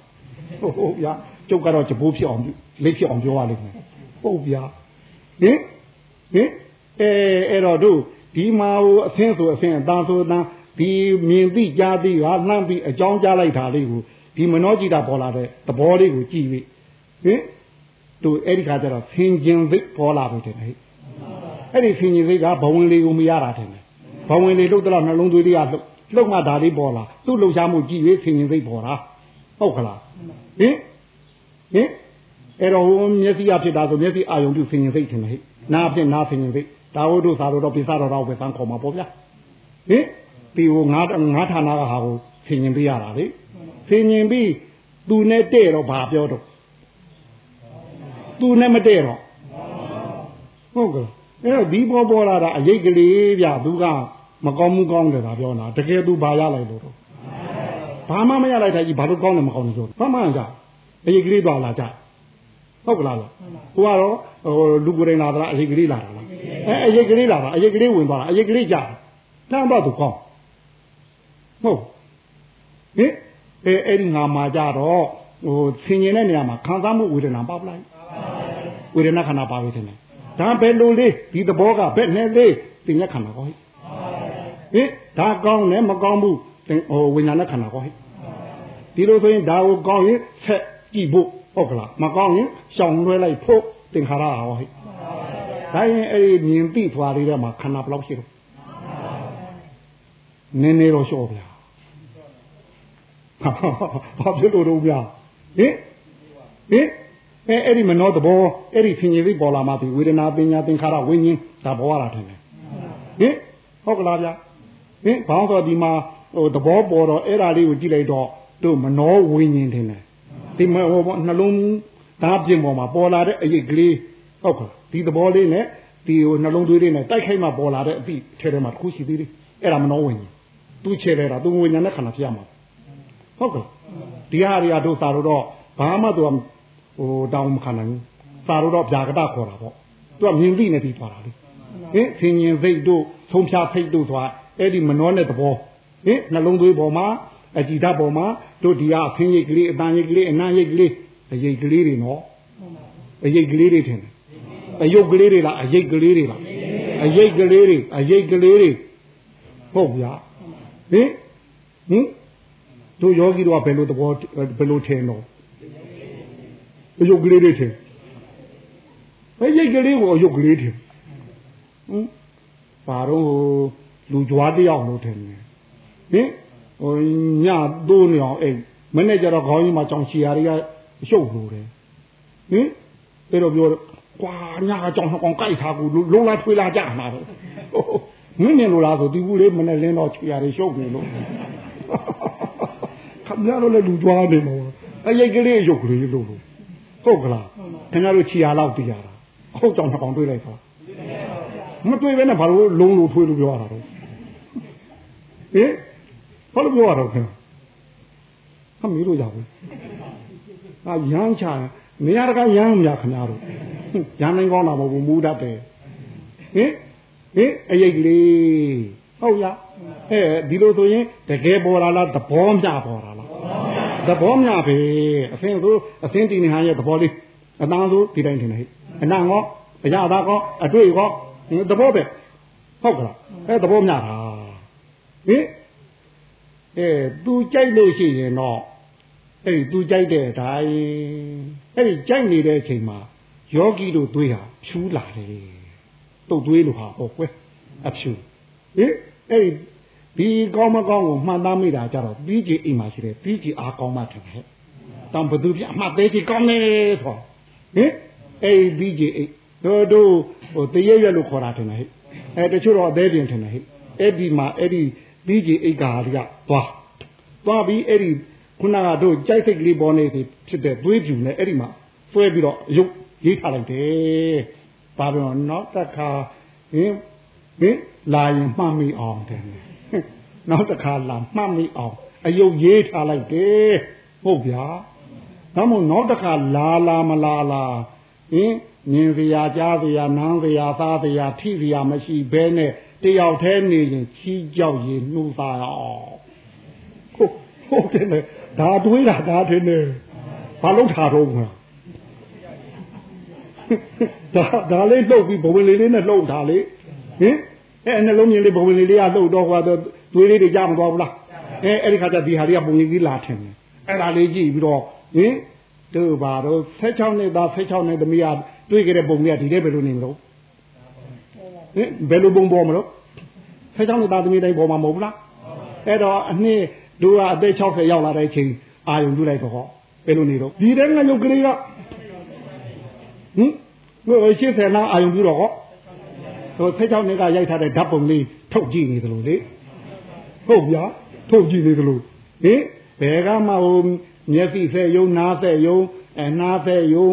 ဟုတ်ဗျာကျုပ်ကတော့ကြပိုးဖြစ်အောင်လက်ဖြစ်အောင်ပြောရလိမ့်မယ်ဟုတ်ဗျာဟင်ဟင်အဲအဲ့တော့တို့ဒီမှာဟိုအသင်းဆိုအသင်းအသားဆိုအသားဒီမြင်သိကြားသိဟာနှမ်းပြီးအကြောင်းကြားလိုက်တာလေးကိုဒီမနောကြည်တာပေါ်လာတဲ့သဘောလေးကိုကြည့်ပြီး ဟင်တို့အဲ့ဒီခါကျတော့ဆင်ကျင်သိပေါ်လာပြီတဲ့ဟဲ့အဲ့ဒီဆင်ကျင်သိကဘဝင်လေးကိုမရတာတယ်ဘဝင်လေးလှုပ်တော့နှလုံးသွေးလေးကလှုပ်လှုပ်မှဒါလေးပေါ်လာသူ့လှုပ်ရှားမှုကြည့်၍ဆင်ရင်စိတ်ပေါ်တာဟုတ်ခလားဟင်ဟင်အဲ့တော့ဟိုမျက်စိအဖြစ်တာဆိုမျက်စိအာယုံပြုဆင်ရင်စိတ်ထင်တယ်ဟဲ့နားဖြစ်နားဆင်ရင်စိတ်ဒါဝိတို့သာတော့ပိစတော်တော့ပဲတန်းခေါ်မှာပေါ့ဗျာဟင်ဒီဟိုငါးငါးဌာနကဟာကိုဆင်ရင်ပြရတာလေဆင်ရင်ပြီးသူနဲ့တဲ့တော့ဘာပြောတော့ သူနဲ့မတဲ့တော့ဟုတ်ကဲ့အဲ့တော့ဒီပေါ်ပေါ်လာတာအရေးကလေးဗျသူကမကောင်းမှုကောင်းတယ်ဒါပြောတာတကယ်သူဘာရလိုက်လို့တော့ဘာမှမရလိုက်တဲ့ကြီးဘာလို့ကောင်းတယ်မကောင်းဘူးဆိုဘာမှမကြအရေးကလေးသွားလာကြဟုတ်ကလားလားကိုကတော့ဟိုလူကိုယ်တိုင်လာတာအရေးကလေးလာတာလားအဲအရေးကလေးလာတာအရေးကလေးဝင်သွားတာအရေးကလေးကြတန်းတော့သူကောင်းဟုတ်ဟင်အဲအဲ့ဒီငါမှာကြတော့ဟိုဆင်ញင်တဲ့နေရာမှာခံစားမှုဝေဒနာပါပလိုက် ဝေဒနာခန္ဓာပါဝေဒနာဒါဘယ်လိုလေးဒီသဘောကဘယ်နဲ့လေးသင်ရခန္ဓာကောဟိဟင်ဒါကောင်းတယ်မကောင်းဘူးဟိုဝိညာဏခန္ဓာကောဟိဒီလိုဆိုရင်ဒါကိုကောင်းရင်ဆက်ကြည့်ဖို့ဟုတ်ကလားမကောင်းရင်ရှောင်လွှဲလိုက်ဖို့သင်္ခါရဟောဟိဒါရင်အဲ့ဒီမြင်သိသွားလေးထဲမှာခန္ဓာဘယ်လောက်ရှိတော့နည်းနည်းတော့ရှော့ဗျာဘာဖြစ်လို့တော့ဗျာဟင်ဟင် အဲအဲ့ဒီမနောသဘောအဲ့ဒီဖြင်ရည်သိပေါ်လာမှဒီဝေဒနာပညာသင်္ခါရဝိညာဉ်ဒါဘောရတာထင်တယ်ဟင်ဟုတ်ကလားဗျာဟင်ဘောင်းတော်ဒီမှာဟဟိုသဘောပေါ်တော့အဲ့ဒါလေးကိုကြည့်လိုက်တော့တို့မနှောဝိညာဉ်တင်တယ်ဒီမဟိုနှလုံးသားပြင်ပေါ်မှာပေါ်လာတဲ့အရေးကလေးဟုတ်ကဲ့ဒီသဘောလေးနဲ့ဒီဟိုနှလုံးသွေးလေးနဲ့တိုက်ခိုက်မှပေါ်လာတဲ့အပြီးထဲထဲမှာတစ်ခုရှိသေးတယ်အဲ့ဒါမနှောဝိညာဉ်သူချေလဲတာသူဝိညာဉ်နဲ့ခန္ဓာဖြစ်ရမှာဟုတ်ကဲ့ဒီဟာတွေကတို့သာတော့ဘာမှသူ ဟိုတောင်းမခံနိုင်ဘူးသာတော့ဗျာကတခေါ်တာပေါ့သူကမြင်သိနေပြီးသွားတာလေဟင်ဆင်ញင်စိတ်တို့သုံးဖြားဖိတ်တို့ဆိုတာအဲ့ဒီမနှောတဲ့သဘောဟင်နှလုံးသွေးပေါ်မှာအကြည်ဓာတ်ပေါ်မှာတို့ဒီကအဖင်းရိတ်ကလေးအတန်ရိတ်ကလေးအနံ့ရိတ်ကလေးအရိတ်ကလေးတွေနော်အရိတ်ကလေးတွေထင်တယ်အယုတ်ကလေးတွေလားအရိတ်ကလေးတွေလားအရိတ်ကလေးတွေအရိတ်ကလေးတွေဟုတ်ဗျာဟင်ဟင်တို့ယောဂီတို့ကဘယ်လိုသဘောဘယ်လိုထင်တော့ အယုတ်ကလေးတွေထင်ဘယ်ရိတ်ကလေးကိုအယုတ်ကလေးထင်ဟင်ပါတော့လူကြွားတယောက်လို့ထင်တယ်ဟင်ဟိုညသိုးနေအောင်အိမ်မနေ့ကျတော့ခေါင်းကြီးမှာကြောင်ချီယာတွေကအရှုပ်လို့တယ်ဟင်အဲ့တော့ပြောကွာညကကြောင်နှကောင်ကြိုက်ထားကူလုံးလားထွေးလားကြမှာတော့မင်းနေလို့လားဆိုဒီကူလေးမနေ့လင်းတော့ချီယာတွေရှုပ်နေလို့ခမရတော့လည်းလူကြွားနေမှာအရိတ်ကလေးရုပ်ကလေးလို့ ဟုတ်ကလားခင်ဗျားတို့ချီယာလောက်ပြရတာဟုတ်ကြောင်နှကောင်တွေးလိုက်ပါမတွေးဘဲနဲ့ဘာလို့လုံးလို့ထွေးလို့ပြောရတာတော့ဟင်ဘာလို့ပြောရတော့ခင်ဟာမီးလို့ရဘူးအာရမ်းချနေရာတကာရမ်းမြခင်ဗျားတို့ရမ်းနိုင်ကောင်းတာမဟုတ်ဘူးမူတတ်တယ်ဟင်ဟင်အရိတ်ကလေးဟုတ်လားအဲဒီလိုဆိုရင်တကယ်ပေါ်လာလားသဘောမျှပေါ်လာလား သဘောမျှပဲအဖင်ဆိုအဖင်တီနေဟာရဲ့သဘောလေးအတန်းဆိုဒီတိုင်းထင်တယ်ဟဲ့အနံ့ကောအရာသားကောအတွေ့ကောသဘောပဲဟုတ်ကလားအဲသဘောမျှတာဟင်အဲသူကြိုက်လို့ရှိရင်တော့အဲ့ဒီသူကြိုက်တဲ့အတိုင်းအဲ့ဒီကြိုက်နေတဲ့အချိန်မှာယောဂီတို့တွေးဟာဖြူးလာတယ်တုတ်တွေးလို့ဟာပေါ့ကွယ်အဖြူဟင်အဲ့ဒီ ဒီကောင်းမကောင်းကိုမှန်သားမိတာကြတော့ပြီးကြီးအိမ်မှာရှိတယ်ပြီးကြီးအားကောင်းမှထင်တယ်တံဘသူပြအမှတ်သေးကြီးကောင်းနေဆိုဟင်အဲ့ဒီပြီးကြီးအိမ်တို့တို့ဟိုတရရွက်လို့ခေါ်တာထင်တယ်ဟဲ့အဲတချို့တော့အသေးပြင်ထင်တယ်ဟဲ့အဲ့ဒီမှာအဲ့ဒီပြီးကြီးအိတ်ကားကသွားသွားပြီးအဲ့ဒီခုနကတို့ကြိုက်စိတ်ကလေးပေါ်နေဖြစ်တဲ့သွေးပြူနဲ့အဲ့ဒီမှာဆွဲပြီးတော့ရုပ်ရေးထားလိုက်တယ်။ဘာလို့နောက်တစ်ခါဟင်ဟင်လာရင်မှတ်မိအောင်တယ်။ နောက်တစ်ခါလာမှတ်မိအောင်အယုတ်ရေးထားလိုက်တယ်ဟုတ်ဗျာ။ဒါမို့နောက်တစ်ခါလာလာမလာလာဟင်မြင်စရာကြားစရာနားစရာသားစရာထိစရာမရှိဘဲနဲ့တယောက်တည်းနေရင်ချီးကြောက်ရင်နှူးသားအောင်ဟုတ်ဟုတ်တယ်ဒါတွေးတာဒါထင်တယ်ဘာလို့ထားတော့မှာဒါဒါလေးလှုပ်ပြီးဘဝင်လေးလေးနဲ့လှုပ်တာလေဟင်အဲနှလုံးမြင်လေးဘဝင်လေးလေးကလှုပ်တော့ဟွာ သွေးလေးတွေကြားမသွားဘူးလားအဲအဲ့ဒီခါကျဒီဟာတွေကပုံကြီးလာထင်တယ်အဲ့ဒါလေးကြည့်ပြီးတော့ဟင်တို့ဘာတော့16နှစ်သား16နှစ်သမီးကတွေးကြတဲ့ပုံကြီးကဒီတဲ့ဘယ်လိုနေမလို့ဟင်ဘယ်လိုပုံပေါ်မလို့16နှစ်သားသမီးတိုင်းပေါ်မှာမဟုတ်ဘူးလားအဲ့တော့အနှစ်တို့ကအသက်60ရောက်လာတဲ့အချိန်အာယုံပြုလိုက်တော့ဟောဘယ်လိုနေတော့ဒီတဲ့ငါရုပ်ကလေးကဟင်ဟို80လောက်အာယုံပြုတော့ဟောဟို16နှစ်ကရိုက်ထားတဲ့ဓာတ်ပုံလေးထုတ်ကြည့်နေသလိုလေ ဟုတ်ဗျာထုတ်ကြည့်သေးသလိုဟင်ဘယ်ကမှဟိုမျက်စိဆက်ယုံနားဆက်ယုံအနားဆက်ယုံ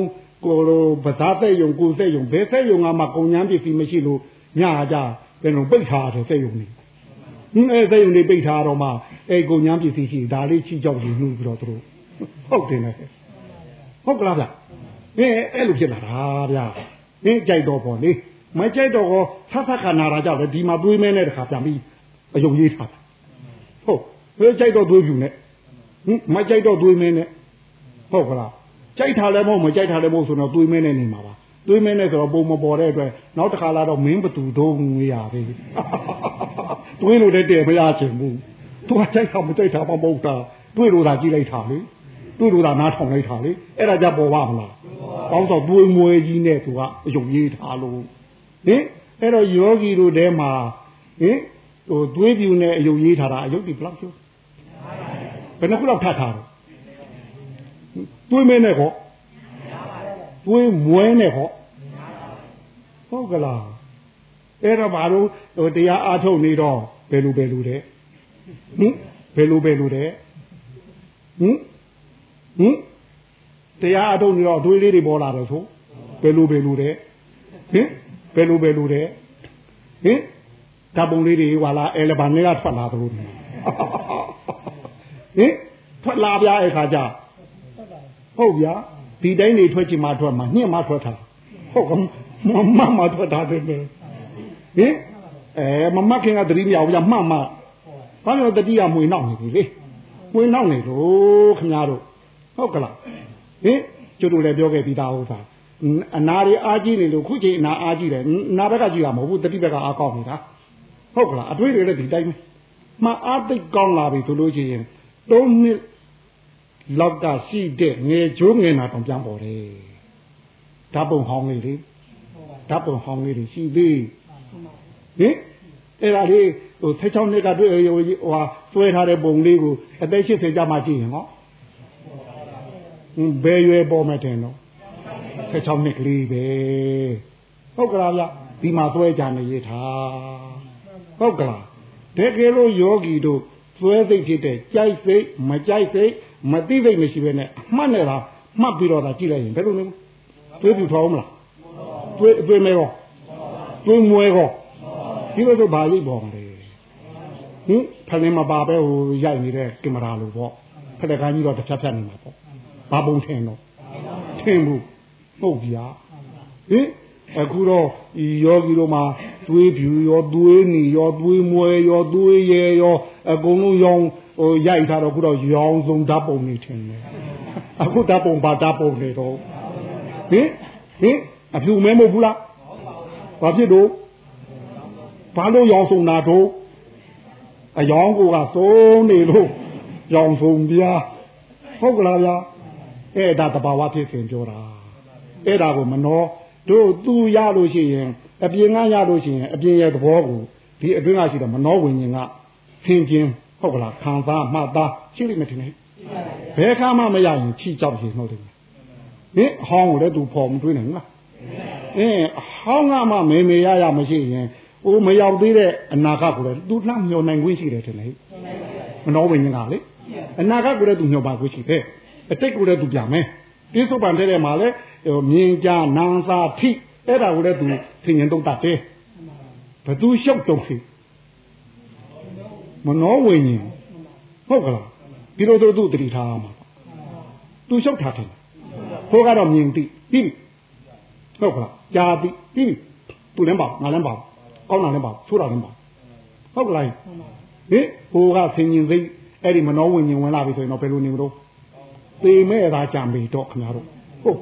ကိုယ်လိုပဇာဆက်ယုံကိုယ်ဆက်ယုံဘယ်ဆက်ယုံကမှကုံညာပစ္စည်းမရှိလို့ညကြဘယ်လိုပိတ်ထားတယ်ဆက်ယုံနေဟင်းအဲဆက်ယုံနေပိတ်ထားတော့မှအဲကုံညာပစ္စည်းရှိဒါလေးချီကြောက်နေလို့ပြီးတော့သူတို့ဟုတ်တယ်နဲ့ဟုတ်ကလားဗျဟင်းအဲ့လိုဖြစ်လာတာဗျဟင်းကြိုက်တော့ပေါ့လေမကြိုက်တော့ဆတ်ဆတ်ခနာရာကြောက်လေဒီမှာတွေးမဲနဲ့တခါပြန်ပြီးအယုံကြီးထားတာ ဟုတ်ဘယ်ကြိုက်တော့တွေးပြူနဲ့ဟင်မကြိုက်တော့တွေးမဲနဲ့ဟုတ်ကလားကြိုက်ထားလည်းမဟုတ်မကြိုက်ထားလည်းမဟုတ်ဆိုတော့တွေးမဲနဲ့နေမှာပါတွေးမဲနဲ့ဆိုတော့ပုံမပေါ်တဲ့အတွက်နောက်တစ်ခါလာတော့မင်းဘသူတော့ငွေရပြီတွေးလို့တဲ့တဲ့မရချင်ဘူးသူကကြိုက်တာမကြိုက်တာမဟုတ်တာတွေးလို့သာကြည့်လိုက်တာလေတွေးလို့သာနားထောင်လိုက်တာလေအဲ့ဒါကြပေါ်ပါမလားပေါင်းတော့တွေးမွေကြီးနဲ့သူကအယုံရေးထားလို့ဟင်အဲ့တော့ယောဂီတို့ထဲမှာဟင် ဟိုတွေးပြူနဲ့အယုံရေးထားတာအယုတ်ဒီဘလောက်ကျိုးဘယ်နှခုလောက်ထပ်ထားတော့တွေးမဲနဲ့ခေါ်တွေးမွဲနဲ့ခေါ်ဟုတ်ကလားအဲ့တော့ဘာလို့ဟိုတရားအားထုတ်နေတော့ဘယ်လိုဘယ်လိုတဲ့ဟဟင်ဘယ်လိုဘယ်လိုတဲ့ဟင်ဟင်တရားအထုတ်နေတော့အတွေးလေးတွေပေါ်လာတယ်ဆိုဘယ်လိုဘယ်လိုတဲ့ဟင်ဘယ်လိုဘယ်လိုတဲ့ဟင် ဓာပုံလေးတွေဟွာလာအဲလဘာနဲ့ကထွက်လာသလိုဟင်ထွက်လာပြအဲ့ခါကျဟုတ်ဗျာဒီတိုင်းနေထွက်ချင်မှထွက်မှညှင့်မှထွက်တာဟုတ်ကမမမထွက်တာတယ်ဟင်အဲမမခင်ကတတိမြောက်ပြမှမှဘာလို့တတိယမွေနောက်နေပြီလေမွေနောက်နေလို့ခင်ဗျားတို့ဟုတ်ကလားဟင်ကျတို့လည်းပြောခဲ့ပြီးသားဟုတ်သားအနာရီအားကြီးနေလို့ခုချိန်အနာအားကြီးတယ်နာဘက်ကကြည့်ရမဟုတ်ဘူးတတိဘက်ကအားကောင်းနေတာ ဟုတ်ကလားအတွေ့တွေလည်းဒီတိုင်းပဲမအားသိကောင်းလာပြီဆိုလို့ရှိရင်၃နှစ်လောက်ကရှိတဲ့ငယ်ကျိုးငယ်နာတောင်ပြန်ပေါ်တယ်ဓာတ်ပုံဟောင်းလေးလေဓာတ်ပုံဟောင်းလေးတွေရှိသေးဟင်အဲ့ဒါလေးဟို16နှစ်ကတွေ့ဟိုဟာဆွဲထားတဲ့ပုံလေးကိုအသက်80ကျမှကြည့်ရင်ဟောဘယ်ရွယ်ပေါ်မယ်ထင်တော့16နှစ်ကလေးပဲဟုတ်ကလားဗျဒီမှာသွဲကြနေရထား ဟုတ်ကလားတကယ်လို့ယောဂီတို့သွဲစိတ်ဖြစ်တဲ့ကြိုက်စိတ်မကြိုက်စိတ်မသိစိတ်မရှိဘဲနဲ့အမှတ်နဲ့လားမှတ်ပြီးတော့သာကြည့်လိုက်ရင်ဘယ်လိုလဲသွေးပြူထောင်းမလားသွေးသွေးမဲရောသွေးမွဲရောဒီလိုဆိုဘာရိပ်ပေါ်မလဲဟင်ဖလင်းမပါပဲဟိုရိုက်နေတဲ့ကင်မရာလိုပေါ့ဖလက်ကန်းကြီးတော့တစ်ဖြတ်ဖြတ်နေမှာပေါ့ဘာပုံထင်တော့ထင်ဘူးဟုတ်ဗျာဟင်အခုတော့ဤယောဂီတို့မှာ သွေးဖြူရောသွေးနီရောသွေးမွဲရောသွေးရဲရောအကုန်လုံးရောင်းဟိုရိုက်ထားတော့အခုတော့ရောင်းစုံဓာတ်ပုံနေထင်တယ်အခုဓာတ်ပုံပါဓာတ်ပုံနေတော့ဟင်ဟင်အဖြူမဲမဟုတ်ဘူးလားဘာဖြစ်တော့ဘာလို့ရောင်းစုံတာတော့အယောင်ကိုကသုံးနေလို့ရောင်စုံပြားဟုတ်ကလားဗျာအဲ့ဒါတဘာဝဖြစ်စဉ်ပြောတာအဲ့ဒါကိုမနှောတို့သူရလို့ရှိရင် အပြင်ကရလို့ရှိရင်အပြင်ရဲ့သဘောကိုဒီအတွင်းကရှိတဲ့မနှောဝิญဉ်ကသင်ခြင်းဟုတ်ကလားခံစားမှတ်သားရှိလိမ့်မယ်ထင်တယ်ဘယ်ခါမှမရရင်ချီကြောက်ရင်ဟုတ်တယ်ဟင်အဟောင်းကိုလည်းသူဖော်မတွေးနိုင်ဘူးလားအင်းအဟောင်းကမှမေမေရရမရှိရင်အိုးမရောက်သေးတဲ့အနာဂတ်ကိုလည်းသူလှမျောနိုင်ခွင့်ရှိတယ်ထင်တယ်မနှောဝิญဉ်ကလေအနာဂတ်ကိုလည်းသူမျောပါခွင့်ရှိတယ်အတိတ်ကိုလည်းသူပြမယ်ပြစ္ဆုတ်ပန်တဲ့ထဲမှာလည်းမြင်ကြနန်းစားထိ အဲ့ဒါကိုလည်းသူသင်ញင်တုံးတတ်တယ်ဘသူလျှောက်တုံးစီမနောဝိညာဉ်ဟုတ်ကလားဒီလိုသူတတိထားမှာသူလျှောက်ထားတယ်ဟိုကတော့မြင်သိပြီးဟုတ်ကလားကြားသိပြီးသူလည်းပါငါလည်းပါကောင်းတာလည်းပါဆိုးတာလည်းပါဟုတ်ကလားဟင်ဟိုကသင်ញင်သိအဲ့ဒီမနောဝိညာဉ်ဝင်လာပြီဆိုရင်တော့ဘယ်လိုနေမလို့သေမဲ့သာကြံပြီတော့ခင်ဗျားတို့ဟုတ်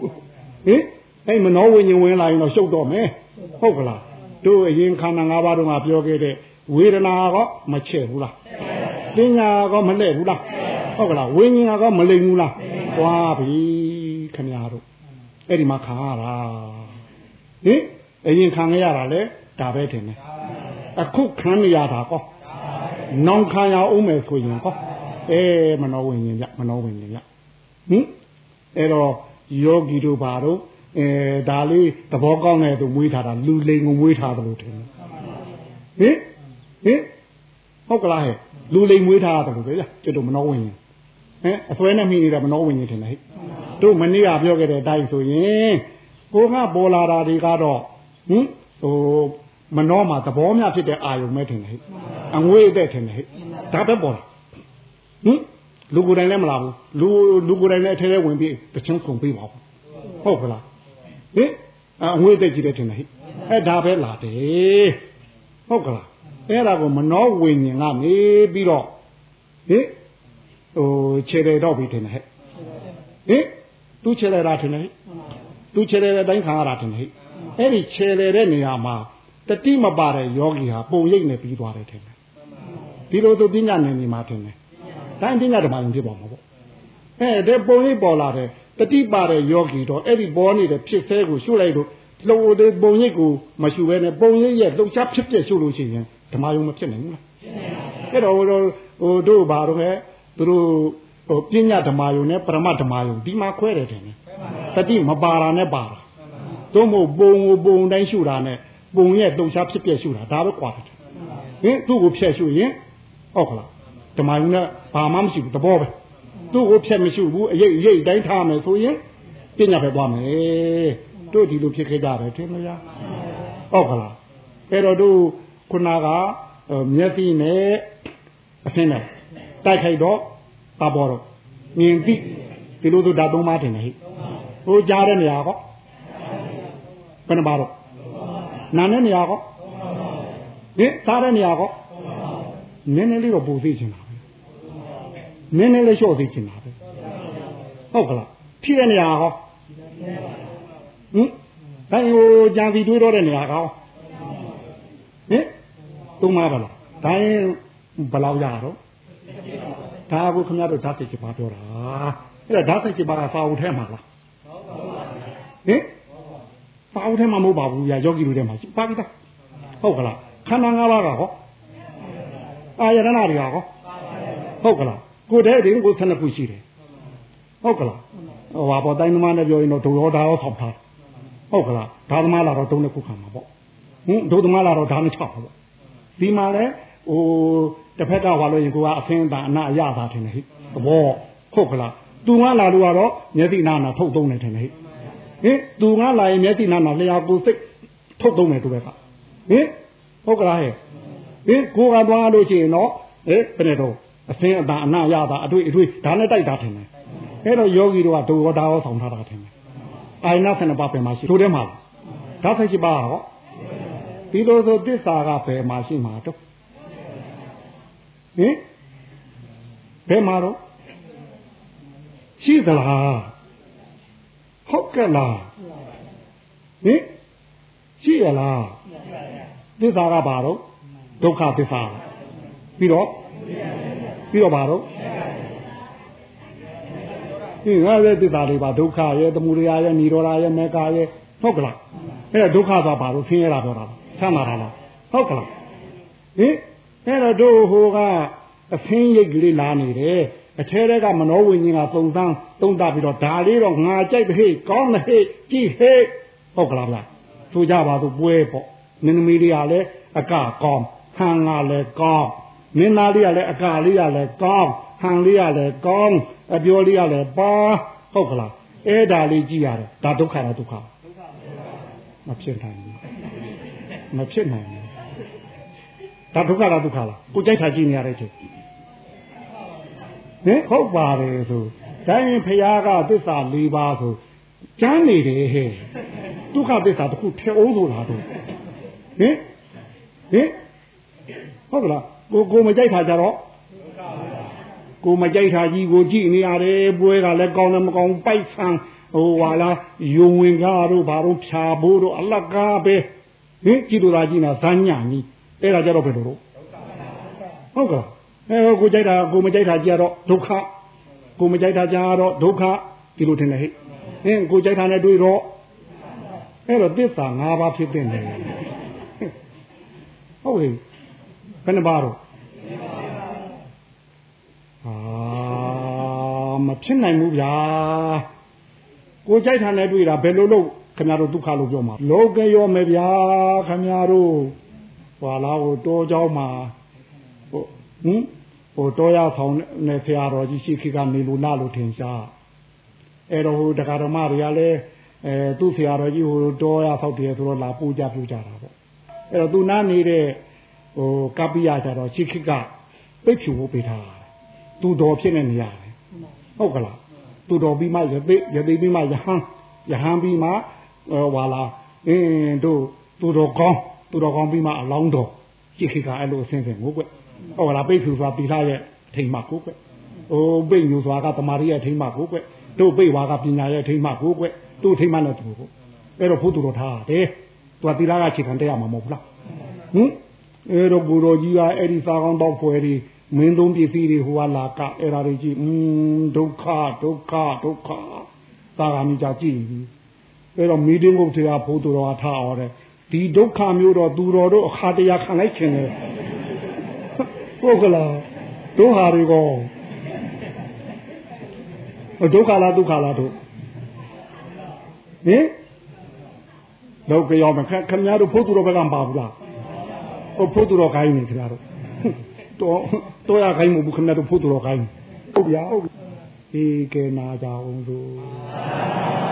ဟင် အဲ့မနောဝိညာဉ်ဝင်လာရင်တော့ရှုပ်တော့မယ်ဟုတ်ကလားတို့အရင်ခန္ဓာ၅ပါးတော့ငါပြောခဲ့တဲ့ဝေဒနာကမချဲ့ဘူးလားပညာကမလဲ့ဘူးလားဟုတ်ကလားဝိညာဉ်ကမလိမ်ဘူးလားသွားပြီခင်ဗျားတို့အဲ့ဒီမှာခံရတာဟင်အရင်ခံရတာလေဒါပဲထင်တယ်အခုခံရတာကောနောင်ခံရအောင်မယ်ဆိုရင်ကောအဲမနောဝိညာဉ်ကြမနောဝိညာဉ်ကြဟင်အဲ့တော့ယောဂီတို့ဘာတို့ အဲဒါလေးသဘောကောင်းတဲ့သူမွေးထားတာလူလိန်ကိုမွေးထားတယ်လို့ထင်တယ်ဟင်ဟင်ဟုတ်ကလားဟဲ့လူလိန်မွေးထားတယ်လို့ပဲကျွတ်တို့မနှောဝင်ရင်ဟင်အစွဲနဲ့မိနေတာမနှောဝင်ရင်ထင်တယ်ဟဲ့တို့မနေ့ကပြောခဲ့တဲ့အတိုင်းဆိုရင်ကိုကပေါ်လာတာတွေကတော့ဟင်ဟိုမနှောမှာသဘောများဖြစ်တဲ့အာယုံပဲထင်တယ်ဟဲ့အငွေ့တဲ့ထင်တယ်ဟဲ့ဒါပဲပေါ်လာဟင်လူကိုယ်တိုင်လည်းမလာဘူးလူလူကိုယ်တိုင်လည်းအထဲထဲဝင်ပြီးတချမ်းကုန်ပေးပါဘူးဟုတ်ကလား ဟင်အငွေသိကြည့်တယ်ထင်တယ်ဟိအဲဒါပဲလာတယ်ဟုတ်ကလားအဲ့ဒါကိုမနောဝိညာဉ်ကနေပြီးတော့ဟင်ဟိုခြေတယ်တော့ပြီးထင်တယ်ဟဲ့ဟင်သူခြေတယ်တာထင်တယ်ဟိသူခြေတယ်တဲ့အတိုင်းခံရတာထင်တယ်ဟိအဲ့ဒီခြေတယ်တဲ့နေရာမှာတတိမပါတဲ့ယောဂီဟာပုံရိပ်နဲ့ပြီးသွားတယ်ထင်တယ်ဒီလိုသူပညာနယ်နေမှာထင်တယ်တိုင်းပညာဓမ္မယုံဖြစ်ပေါ်မှာပေါ့အဲတဲ့ပုံရိပ်ပေါ်လာတယ် တတိပါတဲ့ယောဂီတော့အဲ့ဒီပေါ်နေတဲ့ဖြစ်သေးကိုရှုလိုက်လို့လှုပ်တဲ့ပုံရိပ်ကိုမရှုဘဲနဲ့ပုံရိပ်ရဲ့လှုပ်ရှားဖြစ်ပြရှုလို့ရှိရင်ဓမ္မယုံမဖြစ်နိုင်ဘူးလားအဲ့တော့ဟိုဟိုတို့ဘာတော့လဲသူတို့ဟိုပညာဓမ္မယုံနဲ့ပရမဓမ္မယုံဒီမှာခွဲတယ်တယ်တတိမပါတာနဲ့ပါတာသို့မဟုတ်ပုံကိုပုံတိုင်းရှုတာနဲ့ပုံရဲ့လှုပ်ရှားဖြစ်ပြရှုတာဒါပဲကွာတယ်ဟင်သူ့ကိုဖျက်ရှုရင်ဟုတ်ခလားဓမ္မယူနဲ့ဘာမှမရှိဘူးတဘောပဲ သူ့ကိုဖြတ်မရှိဘူးအရေးအရေးတိုင်းထားမယ်ဆိုရင်ပညာပဲသွားမယ်တို့ဒီလိုဖြစ်ခဲ့ကြတယ်ထင်မလားဟုတ်ကလားအဲ့တော့တို့ခုနကမျက်စိနဲ့အဆင်းနဲ့တိုက်ခိုက်တော့ပါပေါ်တော့မြင်သိဒီလိုဆိုဓာတ်သုံးပါးထင်တယ်ဟိဟိုကြားတဲ့နေရာကောဘယ်နှပါတော့နာတဲ့နေရာကောဟင်စားတဲ့နေရာကောနည်းနည်းလေးတော့ပူသိချင်တာပဲ နည်းနည်းလေးလျှော့သိချင်တာပဲဟုတ်ကလားဖြစ်တဲ့နေရာကောဟင်ဒါဟိုကြံစီတွေးတော့တဲ့နေရာကောဟင်သုံးပါပါလားဒါရင်ဘယ်လောက်ရတော့ဒါကိုခင်ဗျားတို့ဓာတ်စိတ်ပါပြောတာအဲ့ဒါဓာတ်စိတ်ပါကစာအုပ်ထဲမှာလားဟင်စာအုပ်ထဲမှာမဟုတ်ပါဘူးညာယောဂီတို့ထဲမှာပါပြီသားဟုတ်ကလားခန္ဓာ၅ပါးကဟောအာယရဏတွေကဟောဟုတ်ကလား ကိုယ်တည်းတင်ကို12ခုရှိတယ်ဟုတ်ကလားဟိုပါပေါ်တိုင်းသမားနဲ့ပြောရင်တော့ဒုရောဓာရောဆောက်ထားဟုတ်ကလားဓာသမားလာတော့တုံးတစ်ခုခံမှာပေါ့ဟင်ဒုသမားလာတော့ဓာနှစ်ချောက်ပေါ့ဒီမှာလဲဟိုတစ်ဖက်ကဟောလို့ရင်ကိုကအဖင်းတာအနာအရသာထင်တယ်ဟိသဘောဟုတ်ကလားသူကလာလို့ကတော့မျက်စိနာနာထုတ်သုံးနေတယ်ဟိဟင်သူကလာရင်မျက်စိနာနာလျှာကိုစိတ်ထုတ်သုံးနေတူပဲကဟင်ဟုတ်ကလားဟဲ့ဟင်ကိုကသွားလို့ရှိရင်တော့ဟဲ့ဘယ်နဲ့တော့ အစင်းအတာအနာရတာအတွေ့အတွေ့ဒါနဲ့တိုက်တာထင်တယ်အဲ့တော့ယောဂီတို့ကဒုဝဒါရောဆောင်ထားတာထင်တယ်အာယနာဆန္ဒပါပဲမှာရှိတို့ထဲမှာဒါဆက်ရှိပါဟောဒီလိုဆိုတစ္ဆာကဘယ်မှာရှိမှာတော့ဟင်ဘယ်မှာတော့ရှိသလားဟုတ်ကဲ့လားဟင်ရှိရလားသစ္စာကဘာတော့ဒုက္ခသစ္စာပြီးတော့ ပြီးတော့ဘာတော့ဒီငါရဲ့သစ္စာတွေပါဒုက္ခရဲ့သမုဒယရဲ့និရောဓရဲ့မေဃရဲ့ဟုတ်ကလားအဲ့ဒါဒုက္ခဆိုတာဘာလို့ဆင်းရဲတာပြောတာဆမ်းတာလားဟုတ်ကလားဟင်အဲ့တော့တို့ဟိုကအဖင်းရိတ်ကလေးလာနေတယ်အထဲထဲကမနောဝိညာဉ်ကသုံးသန်းသုံးတာပြီးတော့ဒါလေးတော့ငါကြိုက်တဲ့ဟေ့ကောင်းတဲ့ဟေ့ကြည့်ဟေ့ဟုတ်ကလားဗျာဆိုကြပါစို့ပွဲပေါ့မင်းသမီးလေးကလည်းအကကောင်းဟန်ကလည်းကောင်း မင်းသားလေးကလည်းအကလေးကလည်းကောင်းဟန်လေးကလည်းကောင်းအပြောလေးကလည်းပါဟုတ်ကလားအဲ့ဒါလေးကြည့်ရတယ်ဒါဒုက္ခလားဒုက္ခမဖြစ်နိုင်ဘူးမဖြစ်နိုင်ဘူးဒါဒုက္ခလားဒုက္ခလားကိုကြိုက်တာကြည့်နေရတဲ့ချိန်ဟင်ဟုတ်ပါတယ်ဆိုတိုင်းဖရာကသစ္စာ၄ပါးဆိုကျမ်းနေတယ်ဟဲ့ဒုက္ခသစ္စာတစ်ခုထဲအောင်ဆိုလားတော့ဟင်ဟင်ဟုတ်ကလား ကိုကိုမကြိုက်တာကြတော့ကိုမကြိုက်တာကြီးကိုကြည့်နေရတယ်ပွဲကလည်းကောင်းလည်းမကောင်းပိုက်ဆံဟိုဟာလားယုံဝင်ကားတို့ဘာတို့ဖြာဖို့တို့အလကားပဲဟင်ကြည့်လို့သာကြည့်နေတာဇာညကြီးအဲ့ဒါကြတော့ဘယ်လိုလို့ဟုတ်ကလားအဲကိုကြိုက်တာကိုမကြိုက်တာကြတော့ဒုက္ခကိုမကြိုက်တာကြတော့ဒုက္ခဒီလိုထင်တယ်ဟဲ့ဟင်းကိုကြိုက်တာနဲ့တွေ့တော့အဲ့တော့သစ္စာ၅ပါးဖြစ်တဲ့နေဟုတ်ဟဲ့ဘ ယ်နှပါတော့အာမဖြစ်နိုင်ဘူးဗျာကိုကြိုက်တာနဲ့တွေ့တာဘယ်လိုလုပ်ခင်ဗျားတို့ဒုက္ခလို့ပြောမှာလောကရောမယ်ဗျာခင်ဗျားတို့ဟွာလာကိုတောเจ้าမှာဟိုဟင်ဟိုတောရဆောင်နဲ့ဆရာတော်ကြီးရှိခိကနေလူနာလို့ထင်ရှားအဲ့တော့ဟိုတရားဓမ္မတွေကလည်းအဲသူ့ဆရာတော်ကြီးဟိုတောရဆောက်တယ်ဆိုတော့လာပူကြပြူကြတာပေါ့အဲ့တော့သူနားနေတဲ့ ဟိုကပ္ပိယကြတော့ရှိခိကပိတ်ဖြူဖို့ပေးထားသူတော်ဖြစ်နေနေရတယ်ဟုတ်ကလားသူတော်ပြီးမှရသိရသိပြီးမှယဟန်ယဟန်ပြီးမှဟွာလာအင်းတို့သူတော်ကောင်းသူတော်ကောင်းပြီးမှအလောင်းတော်ရှိခိကအဲ့လိုအဆင်းဆင်းကိုကွဟုတ်လားပိတ်ဖြူဆိုတာတိလာရဲ့ထိမ်မကိုကွဟိုပိတ်ညူဆိုတာကတမာရီရဲ့ထိမ်မကိုကွတို့ပိတ်ဝါကပညာရဲ့ထိမ်မကိုကွတို့ထိမ်မနဲ့တူကိုအဲ့တော့ဖို့သူတော်ထားတယ်သူကတိလာကခြေခံတက်ရမှာမဟုတ်ဘူးလားဟင် အဲ့တော့ကိုတော်ကြီးကအဲ့ဒီစာကောင်းတော့ဖွယ်ဒီမင်းသုံးပစ္စည်းတွေဟိုကလာကအဲ့ဒါတွေကြည့်อืมဒုက္ခဒုက္ခဒုက္ခသာဂာမိကြကြည့်ပြီအဲ့တော့မီတင်းကုတ်တရားဖို့သူတော်ကထားအောင်တဲ့ဒီဒုက္ခမျိုးတော့သူတော်တို့အခါတရခံလိုက်ခြင်းလေဟုတ်ကလားဒုဟာတွေကောဒုက္ခလားဒုက္ခလားတို့ဟင်လောကရောမခခင်ဗျားတို့ဖို့သူတော်ဘက်ကမပါဘူးလား ဟုတ်ဖို့သူတော်ခိုင်းနေခင်ဗျားတို့တော့တော့ရခိုင်းမဟုတ်ဘူးခင်ဗျားတို့ဖို့တော်ခိုင်းဟုတ်ဗျာဟုတ်ဒီကဲနာကြအောင်လို့